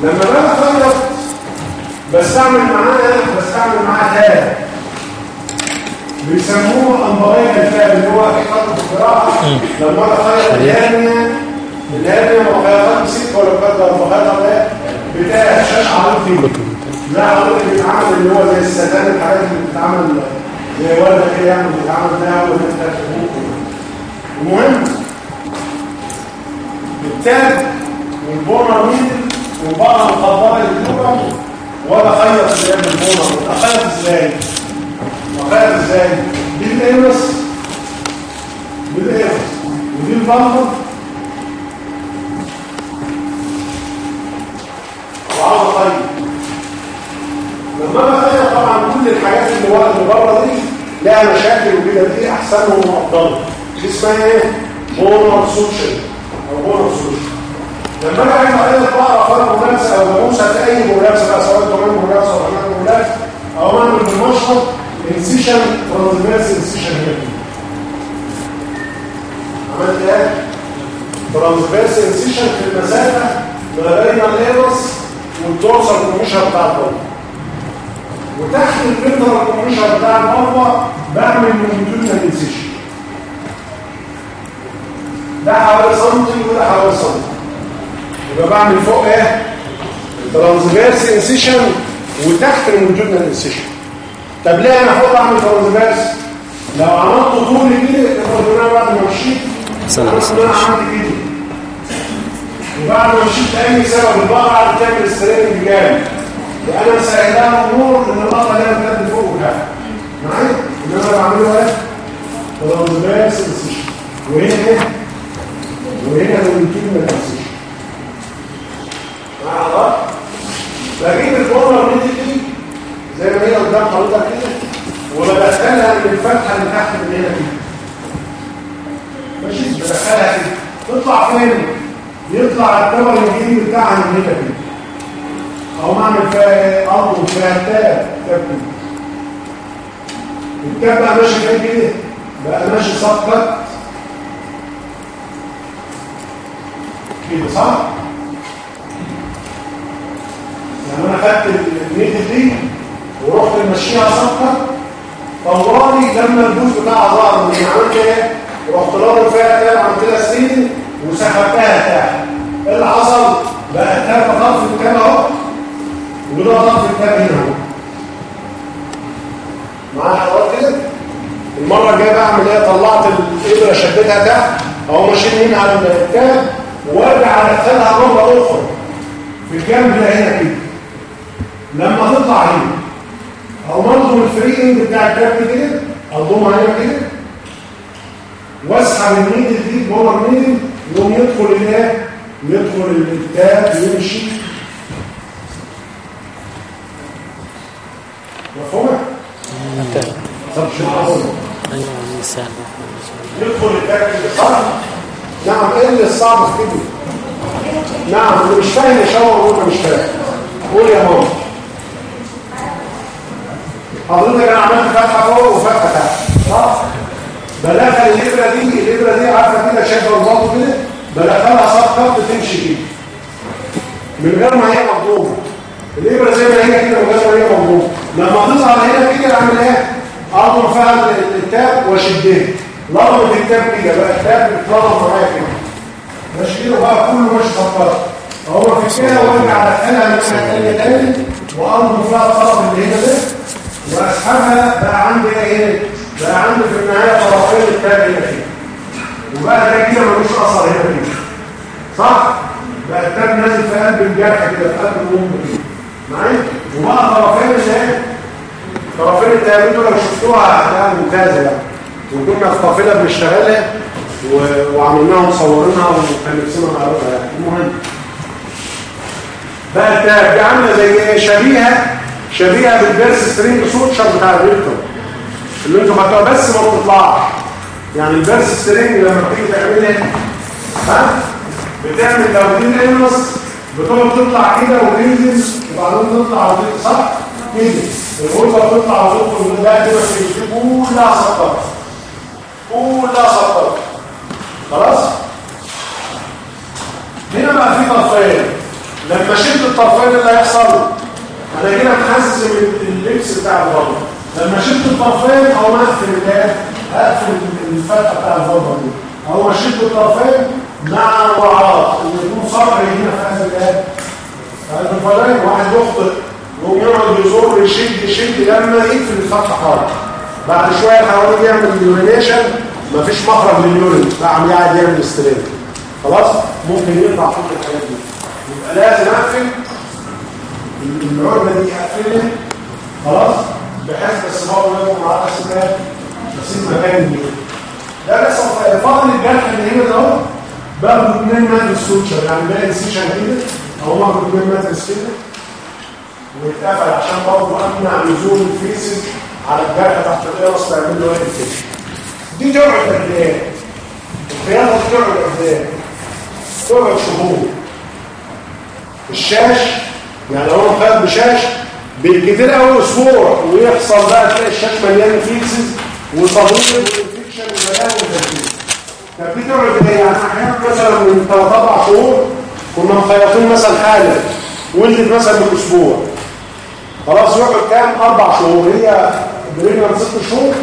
لما باجي اخيط بستعمل معاها بستعمل معاها تاب بيسموه امبرايل الفاب اللي هو في خط القراءه لما أنا اخيط الهانيه الهانيه مخيطات بسكه ولا بقدر مخيطه بتاع شاشه عريض فيه. لا حضرتك بيتعمل اللي هو زي الستان الحاجات اللي بتتعمل زي ورده كده يعني بيتعمل ده ولا أنت المهم التاب والبونر ميدل والبقره المفضله للكوره ولا خيط اللي هي بالبونر اخيط إزاي؟ اخيط إزاي؟ دي بالقرص ودي البامبر وعاوز اخيط لما أنا اخيط طبعا كل الحاجات اللي ورا بره دي لها مشاكل وكده دي أحسنهم وأفضلهم. دي اسمها إيه؟ بونر سوشن أو بونر سوشن لما أنا عايز اخيط بقرا فرق منافسه أو جاموسه في اي منافسه بقى سواء كمان منافسه ولا كمان منافسه أو اعمل بالمشرط انسيشن ترانسفيرس انسيشن هنا عملت إيه؟ ترانسفيرس انسيشن في المسافه ما بين الايرس والدورسال كوميشن بتاع الضربه وتحت الفلتر الكوميشن بتاع الضربه بعمل longitudinal incision ده حوالي سنتي وده حوالي سنتي يبقى بعمل فوق إيه؟ transverse incision وتحت ال longitudinal incision طب ليه أنا أحط أعمل transverse؟ لو عملت طول كده تاخد أنا بعد ما مشيت
بس.
أنا عملت كده وبعد ما مشيت لأي سبب البقرة قعدت تعمل straining جامد وأنا مسهلها امور ان البقرة ليها بجد فوق وتحت معايا إن أنا بعمله إيه؟ transverse incision وهنا إيه؟ وهنا longitudinal incision بجيب ال Buhner دي زي ما هي قدام حضرتك كده وبدخلها من الفتحه اللي تحت من هنا كده. ماشي؟ بدخلها كده. تطلع فين؟ يطلع الكبر الجديد بتاعها من هنا كده. أو نعمل فيها ارض فيها تاب. تاب التاب بقى ماشي فين كده؟ بقى ماشي صفقة. كده صح؟ يعني أنا خدت النيت دي ورحت ماشيها صفقه طوراني لما الجزء بتاعها ظهر من عملت إيه رحت ضارب فيها tape عملت لها سليم وسحبتها تحت. إيه اللي حصل؟ بقى tape طرف ال tape أهو وده طرف ال tape هنا أهو. معايا حضرتك كده؟ المرة الجاية بعمل إيه؟ طلعت الإبرة شدتها تحت أهو ماشيين هنا على ال tape وأرجع ادخلها مره أخرى في الجنب ده هنا كده. لما تطلع هنا أو منظم ال free end بتاع ال tape كده اضمها هنا كده. واسحب النيدل دي جوه النيدل يقوم يدخل الايه يدخل التاب يمشي. يدخل التاب صح نعم إيه اللي الصعب في كده؟ نعم اللي مش فاهم يشاور ويقول مش فاهم. قول يا ماما. حضرتك أنا عملت فتحة فوق وفتحة تحت. صح؟ بدخل الابره دي الابره دي عارفة كده شايفة الباطو كده؟ بدخلها صف خط تمشي كده. من غير ما هي مضروبة. الابره زي ما هي كده من غير ما هي مضروبة. لما تظهر هنا كده أعمل إيه؟ أضرب فيها التاب وأشدها. لضرب التاب كده بقى التاب بتلضم معايا كده. ماشي كده بقى كله ماشي صفار هو في كده وأرجع ادخلها من الثانية تاني واربط فيها الطرف اللي هنا ده. واسحبها بقى عندي إيه بقى عندي في النهاية طرفين التاج هنا فيه. وبقى ده كده ملوش أثر هنا فيه. صح؟ بقى التاج نازل في قلب الجرح كده في قلب الأم كده معايا؟ وبقى طرفين الايه طرفين التاج دول لو شفتوها هتلاقيها ممتازة يعني وكنا في قافله بنشتغلها وعملناها وصورناها وكان نفسنا نعرضها يعني. المهم. بقى ال tape عاملة زي إيه؟ شبيهة شبيهه بال purse string suture بتاع ال rectum اللي أنتوا خدتوها بس ما بتطلعش. يعني ال purse string لما بتيجي تعملها ها؟ بتعمل لو دي ال anus بتقعد تطلع كده وتنزل وبعدين تطلع وتنزل صح؟ كده الغرفة بتطلع وتدخل من ده كده كلها سطر كلها سطر خلاص؟ هنا بقى في طرفين. لما شلت الطرفين اللي هيحصل أنا كده محسن اللبس بتاع الضربه لما شلت الطرفين أو أقفل الايه أقفل الفتحة بتاع الضربه دي. أو شلت الطرفين مع مراعاه ان يكون صبر هنا في هذا الايه هذا الفلان واحد يخطئ يقوم يقعد يزور يشد يشد. لما يقفل الفتحة خالص. بعد شوية الحيوان يعمل يورينيشن مفيش مخرج لل urine بقى عم قاعد يعمل strain خلاص؟ ممكن يقطع كل الحاجات دي. يبقى لازم أقفل. العقده دي اقفلها خلاص؟ بحيث بس برضه لازم معاها اسمها بسيب مكان دي. ده بس فاضل الجرح اللي هنا ده باخد 2 mattress suture يعني باقي ال incision كده باخد 2 mattress كده ويتقفل عشان برضه أمنع نزول ال feces على الجرح تحت القرص تعمل له إيه كده دي إيه؟ الخياطه دي تقعد قد إيه؟ تقعد شهور الشاش يعني أنا خد بشاش بالكتير قوي أسبوع ويحصل بقى تلاقي الشاش مليان feces وصديد و infection وبلاوي وتركيز طب دي تقعد إيه؟ يعني أحيانا مثلا من ثلاث أربع شهور كنا مخيطين مثلا حالة ولدت مثلا من أسبوع خلاص يقعد كام؟ أربع شهور هي pregnant ست شهور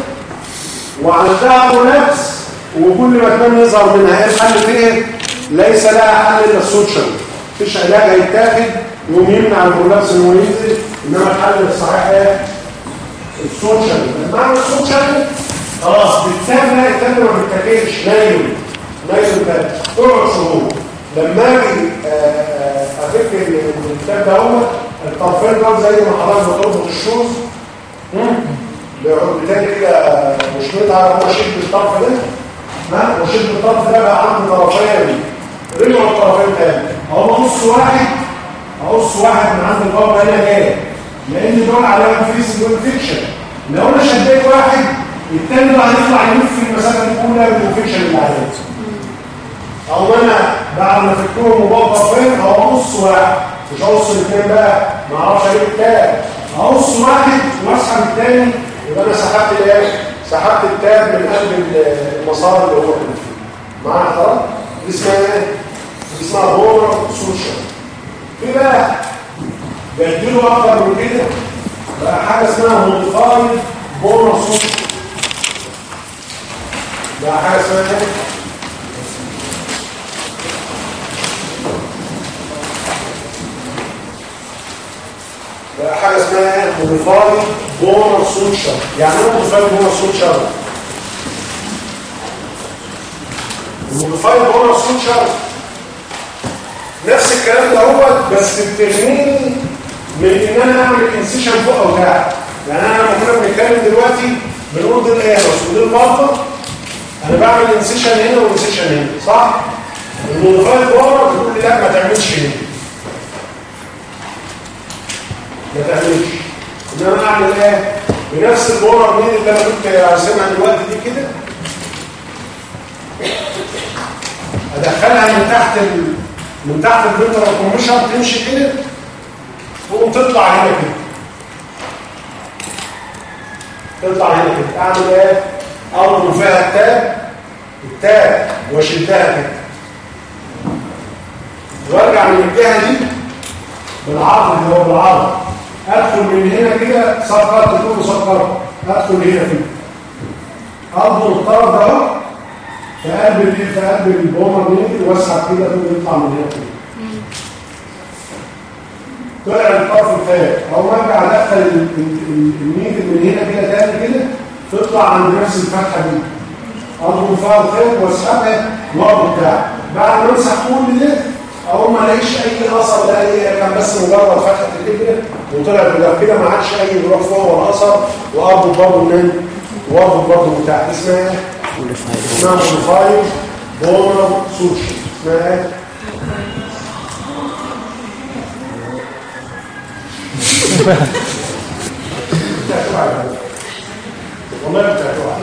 وعندها منافس وكل ما كان يظهر منها إيه الحل في إيه؟ ليس لها حل إلا ال suture مفيش علاج هيتاخد يقوم يمنع المنافس انه ينزل إنما الحل الصحيح إيه؟ ال suture معنى ال suture خلاص بالتالي التاني ما بتتاكلش نايلون. نايلون ده تقعد شهور لما أجي أفك الكتاب ده هو الطرفين دول زي ما حضرتك بتربط الشوز. بالتالي كده مشكلتها على هو شد الطرف ده؟ ها وشد الطرف ده بقى عنده طرفين. رجعوا الطرفين تاني. اهو نص واحد. اقص واحد من عند البابا هنا جاي لأن دول عليهم فيس انفكشن لو أنا شديت واحد التاني ده هيطلع يلف في المسافة الاولى بال infection اللي عليه. أو أنا بعد ما فكهم وبقى طرفين أو اقص واحد. مش اقص الاثنين بقى ما أعرفش أجيب التاني. اقص واحد وأسحب الثاني يبقى أنا سحبت الايه سحبت ال tape من قلب المسار اللي هو كان فيه. معايا خلاص دي اسمها إيه؟ دي اسمها Buhner suture. في بقى جدلوا أكتر من كده. بقى حاجة اسمها modified suture بقى حاجة اسمها إيه؟ بقى حاجة اسمها modified Buhner suture يعني إيه modified Buhner suture ال modified Buhner suture نفس الكلام ده هو بس بتغنيني من إن أنا أعمل incision فوق أو تحت يعني أنا لما كنا بنتكلم دلوقتي بنقول دي ال anus ودي البطه أنا بعمل incision هنا و incision هنا صح؟ ال modified Buhner بتقول لي لا ما تعملش هنا. ما تعملش. إن أنا أعمل إيه؟ بنفس البوره مين اللي أنا كنت راسمها دلوقتي دي كده. أدخلها من تحت ال... من تحت البنتر الكوميشن تمشي كده تقوم تطلع هنا كده. تطلع هنا كده. أعمل إيه؟ اضرب فيها التاب التاب وأشدها كده. وأرجع من الجهة دي بالعرض اللي هو بالعرض. أدخل من هنا كده صفقه تكون صفقه أدخل هنا كده. اضرب الطرف ده في قلب الايه البومر دي واسحب كده تقوم يطلع من هنا كده طلع الطرف الفات أو ما ارجع ادخل ال- ال- ال- النيدل من هنا كده تاني كده تطلع عند نفس الفتحة دي. اضرب فيها الخيط واسحبها الوضع بتاعي بعد ما امسح كل ده أول ما الاقيش أي اثر لا هي كان بس مجرد فتحة الإبرة وطلع كده كده ما عادش أي بروح فوق ولا اثر واربط برضه منين واربط برضه بتاع. اسمها إيه؟ اسمها modified Buhner suture اسمها إيه؟ والله بتاعتها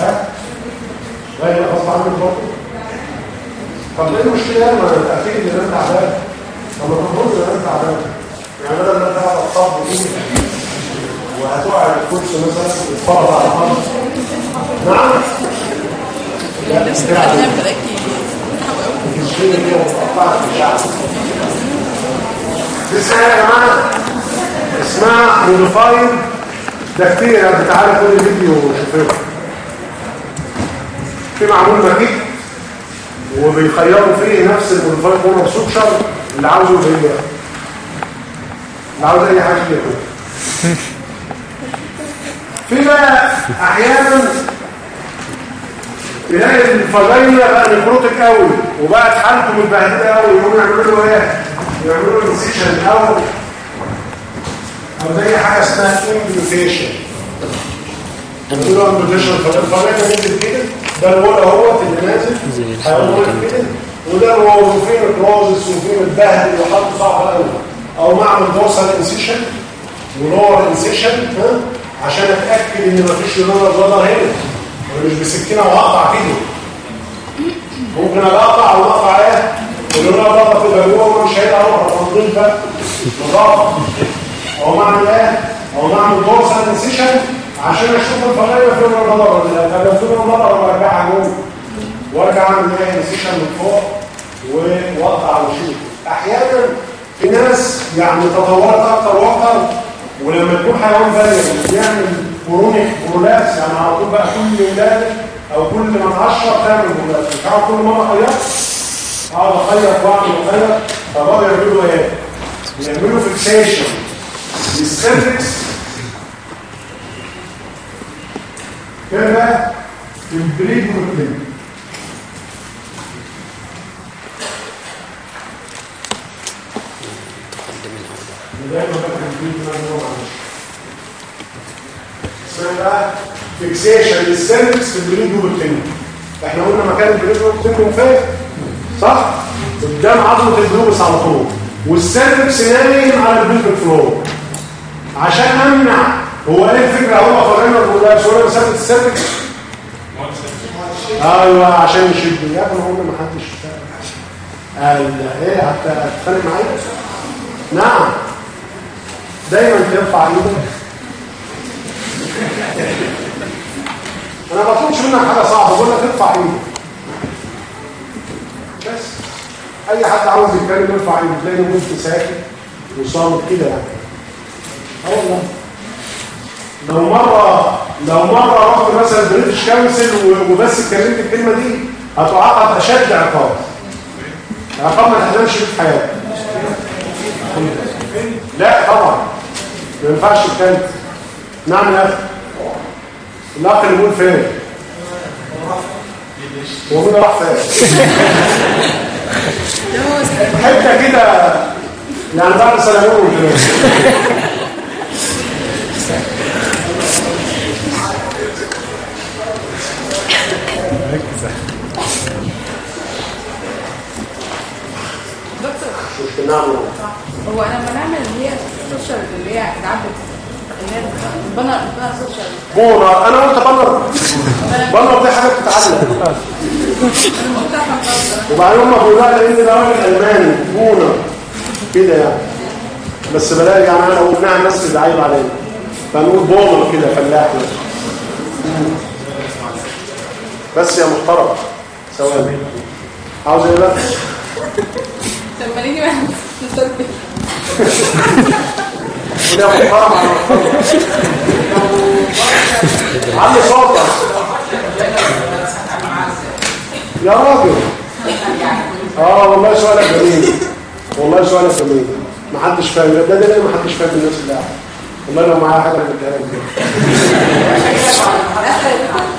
ها؟ غير غصب عنك برضه طب إيه المشكلة ما تاكيد ان أنا تعبان طب ما تقولش ان أنا تعبان يعني أنا لما اتصاب بايدي وهتقع على الكرسي مثلا وتتفرج على الأرض نعم لا دي اسمها يا جماعة اسمها موديفايد ده كتير يعني تعالى كل فيديو وشوفوه في معمول مكيك وبيخيروا فيه نفس ال modified Buhner suture اللي عاوزه هي اللي عاوز اي حاجة كده في بقى أحيانا تلاقي الفضايله بقى necrotic قوي وبقت حالته متبهدلة قوي يقوموا يعملوا له إيه؟ يعملوا له incision أو أو زي حاجة اسمها amputation يعملوا له امبيوتيشن فالفضايله نزل كده ده الولا اهوت اللي نازل؟ هيقول كده وده هو وفين الكروزس وفين البهل وحط صعب قوي أو معمل بورصه انسيشن ولور انسيشن عشان أتأكد إن مفيش لونر ظهر هنا. مش بسكينة وأقطع كده ممكن أقطع أو أقطع إيه؟ ولونر ظهر كده جوه مش هيبقى روح تنظيم بقى نظافه أو معمل إيه؟ أو معمل بورصة انسيشن عشان أشوف الفقايه في لونر ظهر ولا لا لو في لونر ظهر وارجعها جوه وأرجع أعمل إيه؟ انسيشن من فوق وأقطع واشوف أحيانا في ناس يعني تطورت أكتر وأكتر ولما يكون حيوان بالغ يعمل كرونيك برولابس يعني على طول بقى كل ولادة أو كل ما اتعشر تعمل برولابس مش عارف كل مرة خيط اقعد اخيط واعمل اخيط فبقى يعملوا إيه؟ يعملوا فيكسيشن للسيرفكس كده البريد والبريد دايما ما هو معلش اسمها بقى فيكسيشن للسيرفكس في البريد والبريد إحنا قلنا مكان البريد والبريد فين؟ صح؟ قدام عضله البلوبس على طول. والسيرفكس نايم على البلفيك فلور عشان أمنع هو إيه الفكرة هو فرنا الرولابس ولا مثبت السيرفكس أيوه عشان يشد. يا ابني قلنا ما حدش قال إيه حتى معايا؟ نعم. دايما ترفع إيدك أنا ما بطلبش منك حاجة صعبة بقول لك ارفع إيدك. بس. أي حد عاوز يتكلم يرفع ايده تلاقي وانت ساكت وصامت كده يعني. آه والله. لو مرة لو مرة رحت مثلا British Council وبس اتكلمت الكلمة دي هتعاقب أشد عقاب. عقاب ما تحلمش في حياتك. لا طبعا. ما ينفعش تتكلم. نعم يا أخي. الاخ اللي بيقول فين؟ هو مين راح فين؟ حتة كده يعني بعد سنوات
دكتور
نعمل
هو أنا لما نعمل اللي هي السوشيال اللي هي اتعبت
بونر أنا قلت بنر. بنر دي
حاجة خالص
وبعدين هم بيقولوا لأن ده راجل ألماني. بونر كده يعني. بس بلاقي يعني أنا قلناها الناس اللي عايب علينا فنقول بونر كده فلاح. بس. يا محترم. ثواني. عاوز إيه بقى؟
لما نيجي بقى [laughs]
علي صوتك يا راجل. آه والله سؤالك جميل والله سؤالك جميل محدش فاهم. ده ده محدش فاهم الناس اللي والله لو معايا حاجة من الكلام كده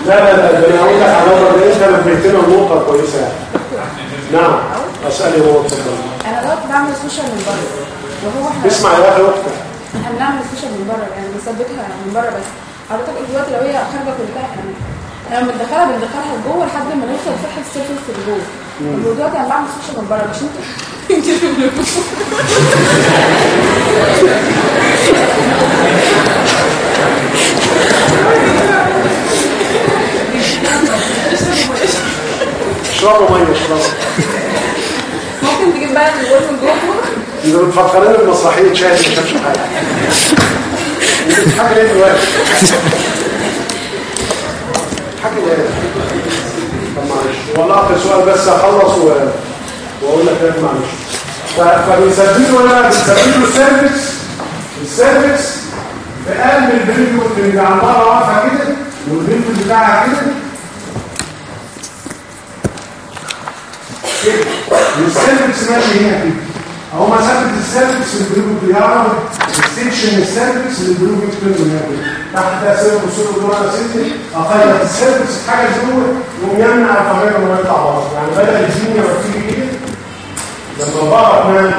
لا لا لا ده أنا هقول لك على ده انت نبهتنا نقطة كويسة. يعني نعم اسالي هو اتفضل.
أنا دلوقتي بعمل suture من بره وهو إحنا
اسمع يا أخي أختك.
إحنا بنعمل suture من بره يعني بنثبتها من بره بس. حضرتك دلوقتي لو هي خارجه كلها يعني أنا بندخلها بندخلها لجوه لحد ما نوصل لفتحة ال cervix اللي جوه ودلوقتي أنا بعمل suture من بره مش انت.
اشربوا مية اشربوا
ممكن تجيب بقى الجول من جوه؟
أنتوا بتفكرين بمسرحيه شاهد ما شافش حاجة. بتحكي ليه دلوقتي؟ بتحكي ليه؟ طب معلش والله اخر سؤال بس اخلص و... واقول لك إيه معلش فبيثبتوا ولا بيثبتوا السيرفكس السيرفكس في قلب البريفيو اللي المره واقفه كده والبريفيو بتاعها كده كده والسيرفكس ماشي هنا كده اهو مسافه السيرفكس للبريفيو بيعرف السكشن السيرفكس كده تحت ده سيرفكس وصول دور أنا ستي اخيط السيرفكس حاجة جوه يقوم يمنع الطبيعه انه يطلع بره. يعني بدل الدنيا ما تيجي كده لما بقى كمان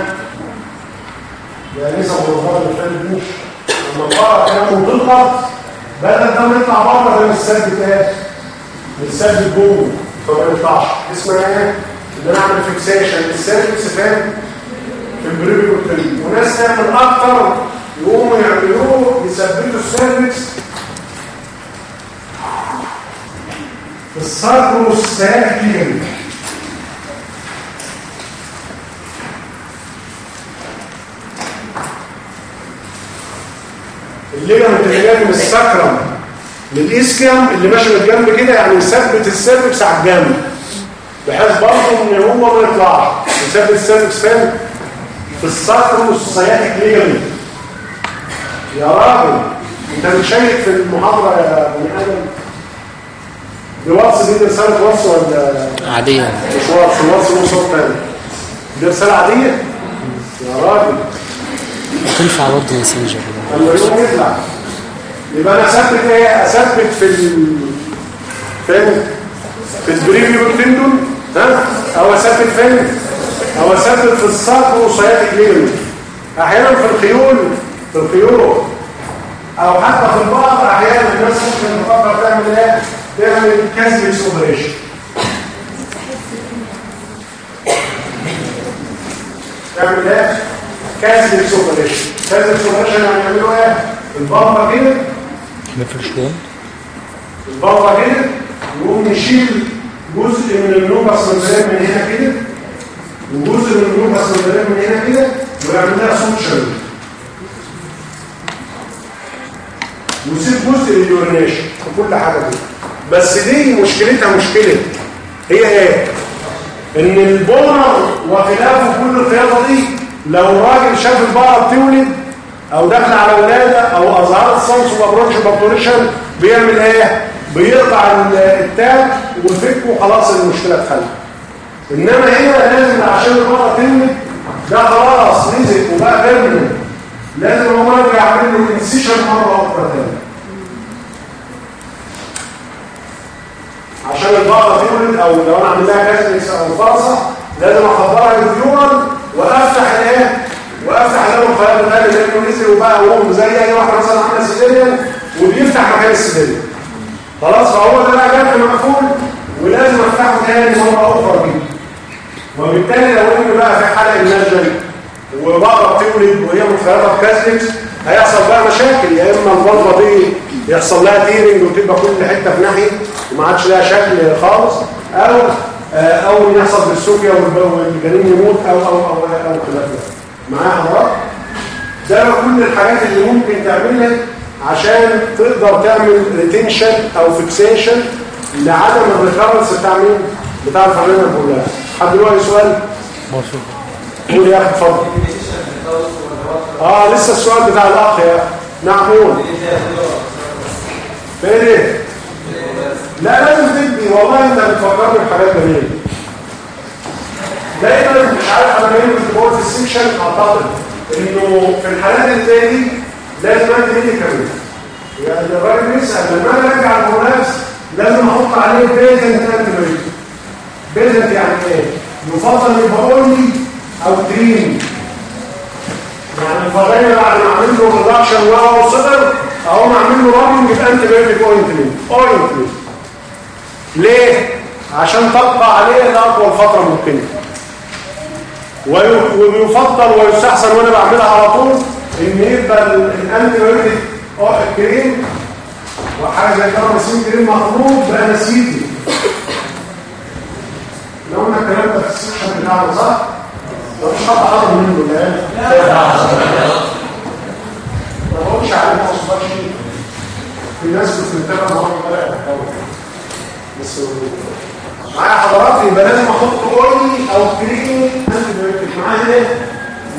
يا لسه فاتت مش لما بقى كمان وتضغط بدل ده ما يطلع بره ده مش ثابت إيه مش ثابت جوه فما يطلعش. اسمها إيه ان أنا اعمل fixation لل cervix فين؟ وناس تعمل أكتر يقوموا يعملوه يثبتوا ال cervix ال sacrosciatic ال ligament اللي جاي من ال sacrum لل ischium اللي ماشي من الجنب كده يعني يثبت ال cervix على الجنب. بحيث برضه إن هو ما يطلعش. يثبت ال cervix فين؟ وال sciatic ligament يا راجل انت بتشيك في المحاضرة يا بني آدم؟ دي واتس دي رسالة واتس ولا؟
عادية.
مش واتس واتس صوت تاني. دي رسالة عادية؟ يا راجل.
تنفع برضه ماسنجر.
لما يوم يطلع. يبقى أنا أثبت إيه؟ أثبت في ال فين؟ في البريفيو تندون ها؟ أو أثبت فين؟ أو اثبت في الساق وصيات الليل أحيانا في الخيول في الخيول. أو حتى في البعض أحيانا الناس ممكن تفكر تعمل إيه؟ تعمل كازمكس اوبريشن تعمل إيه؟ Caslick's operation Caslick's operation يعني يعملوا إيه؟ البطه كده.
نفرش لون
البطه كده. يقوم يشيل جزء من membrane من هنا كده. وجزء من ال mucous membrane من هنا كده ويعمل لها suture ويسيب جزء لل urination في كل حاجة دي بس دي مشكلتها مشكلة. هي إيه إن البولر وخلافه كل الخياطه دي لو راجل شاف البقرة بتولد أو داخل على ولادة أو اظهار الصمص وابروش بابتوريشن بيعمل إيه؟ بيقطع ال- التاب والفك وخلاص المشكلة اتحلت إنما هنا لازم عشان البقره تولد ده خلاص نزل وبقى بيرمننت لازم هو يرجع يعمل له انسيشن مرة أخرى تاني عشان البقره تولد أو لو أنا عامل لها كاسمكس أو فرصة لازم اخبرها بالفيورال وأفتح الايه وأفتح لهم الخلايا الغالي لأنه نزل وبقى وهم زي أي واحد مثلا عامله سيديريان وبيفتح مكان السيديريان خلاص فهو ده بقى جرح مقفول ولازم أفتحه تاني مرة أخرى. كده وبالتالي لو ان بقى في حلقه النجم وبقره بتولد وهي متخيطه بكاسلكس هيحصل بقى مشاكل. يا إما البلطه دي يحصل لها tearing وتبقى كل حتة في ناحية وما عادش لها شكل خالص أو آه، أو يحصل بالسوكيا والجنين يموت أو أو أو أو خلاف معايا حضرتك ده كل الحاجات اللي ممكن تعملها عشان تقدر تعمل retention أو fixation لعدم ال recurrence بتاع مين؟ بتاع ال vaginal prolapse حد أي سؤال؟ قول يا أخي اتفضل. آه لسه السؤال بتاع الأخ يا نعم قول إيه لا لازم تدي. والله أنت بتفكرني بحاجات جميلة. دايما مش عارف أنا جاي في بورد السكشن اعتقد إنه في الحالات اللي زي دي لازم أدي ميديكامنت يعني الراجل بيسأل لما أنا أرجع المنافس لازم أحط عليه بيزنت انتي بيزنت يعني إيه؟ يفضل يبقى oily أو كريم يعني الفضائيه بعد ما اعمل له reduction وهو صدر اهو أعمل له rubbing ب antibiotic ointment ointment ليه؟ عشان تبقى عليه لاطول فتره ممكنة. وي- ويفضل ويستحسن وأنا بعملها على طول إن يبقى ال- ال antibiotic كريم وحاجة زي جاراميسين كريم مخلوط ب anesthetic لو قلنا الكلام ده في السيشن بتاعنا صح؟ لو مش حد عرض منه لا ما بقولش عليه ما وصلش في ناس بتنتبه النهارده بقى الأول. بس معايا حضرات يبقى لازم أحط اويلي أو كريمي انتي بايوتيك معايا إيه؟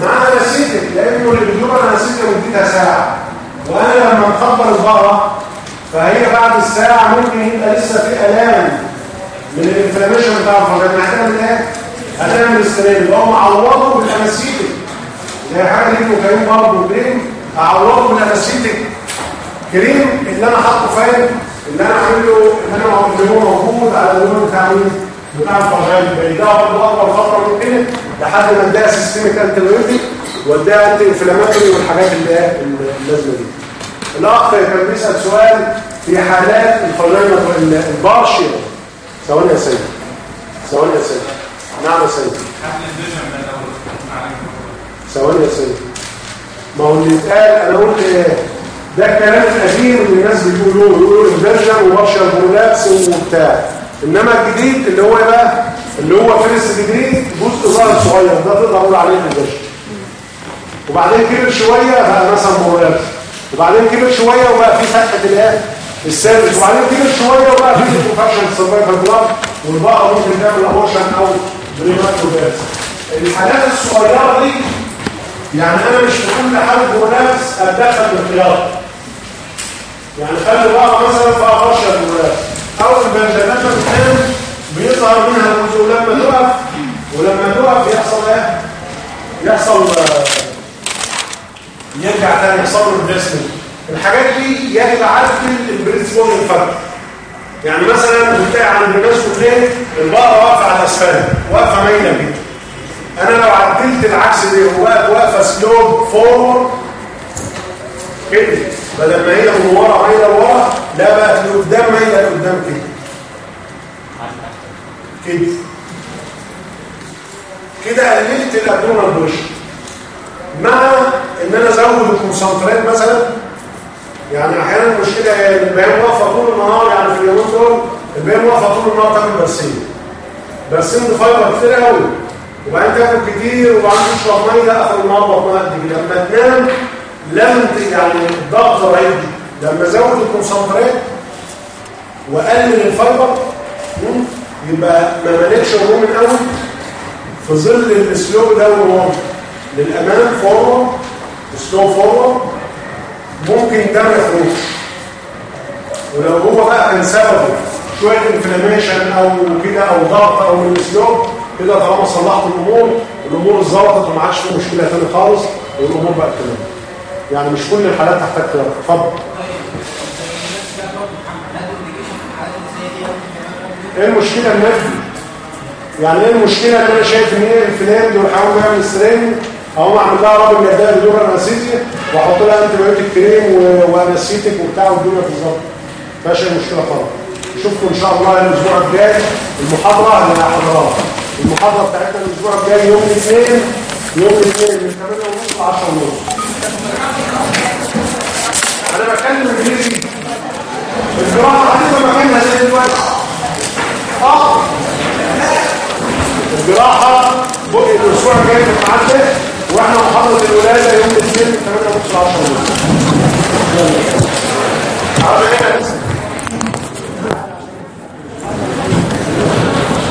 معاها نسيتك لأنه اللي بيجيب أنا نسيتك مدتها ساعة وأنا لما مخبر البقرة فهي بعد الساعة ممكن يبقى لسه في ألام من الانفلاميشن بتاع الفرجان هتعمل إيه؟ هتعمل استرين اللي هو معوضه بالانسيتك زي حاجة دي كريم برضه كريم اعوضه بالانسيتك كريم اللي أنا حاطه فين اللي أنا عامل له اللي أنا اللي هو موجود على اللون بتاع مين؟ بتاع الفرجان بيدعوا بالاكبر فترة ممكنه لحد ما اديها سيستميك انتي واديها انتي انفلاماتوري والحاجات اللي هي اللازمه دي. الأخ كان بيسأل سؤال في حالات ال vaginal ال partial ثواني يا سيدي. ثواني يا سيدي. نعم يا سيدي. ثواني يا سيدي. ما هو اللي اتقال أنا قلت إيه؟ ده الكلام القديم اللي الناس بيقولوه. يقولوا ال vaginal partial prolapse وبتاع إنما الجديد اللي هو إيه بقى اللي هو first degree جزء ظاهر صغير. ده تقدر أقول عليه الفيرجن وبعدين كبر شوية بقى مثلا prolapse وبعدين كبر شوية وبقى في فتحة الايه السادس وبعدين كبر شوية وبقى في انفكشن سرفايفل بلاد والبقرة ممكن تعمل ابورشن أو بريماتوباس الحالات الصغيرة دي يعني أنا مش كل حاله منافس اتدخل بالخيار يعني خلي بقى مثلا في ابورشن منافس. أو البنجلات بتنام بيظهر منها الجزء ولما تقف ولما تقف يحصل إيه؟ يحصل يرجع تاني يحصل له الحاجات دي يجب عدل ال predisposing factor يعني مثلا بتلاقي عند الناس كلهم البقرة واقفة على الاسفلت واقفة مايله كده أنا لو عدلت العكس دي واقف واقفة slope forward كده. بدل ما هي من ورا مايله لورا لا بقى لقدام مايله لقدام كده. كده. كده قللت ال abdominal pressure مع إن أنا أزود ال concentrate مثلا يعني أحيانا المشكلة هي البيان واقفه طول النهار يعني في اليومين دول البيان واقفه طول النهار تاكل برسيم برسيم دي fiber كتير قوي. وبعدين تاكل كتير وبعدين تشرب مية آخر النهار بطنها قد كده. لما تنام لم يعني الضغط رهيب. لما ازود ال concentrate واقلل ال fiber يبقى ما ملكش هرمون قوي في ظل ال slope ده والوضع للأمام forward slope forward ممكن ده ما ولو هو بقى كان سببه شوية inflammation أو كده أو ضغط أو من ال slope كده طالما صلحت الأمور الأمور اتظبطت وما عادش في مشكلة ثانية خالص والأمور بقت تمام. يعني مش كل الحالات تحتاج كده. اتفضل. إيه المشكلة النفسي؟ يعني إيه المشكلة إن أنا شايف إن هي inflamed والحيوان بيعمل strain اقوم اعمل لها رابط caudal epidural anesthesia وأحط لها antibiotic cream و- و anesthetic وبتاع والدنيا تظبط مفيهاش أي مشكلة خالص. اشوفكم إن شاء الله الأسبوع الجاي. المحاضرة اللي هحضرها المحاضرة بتاعتنا الأسبوع الجاي يوم الاثنين. يوم الاثنين من 8 ونص ل 10 ونص. أنا بتكلم انجليزي الجراحة هتبقى مكانها زي دلوقتي. آه. الجراحة بقى الأسبوع الجاي في المعدة وإحنا محاضرة الولادة يوم من 8 ونص ل 10 ونص. عاوز إيه؟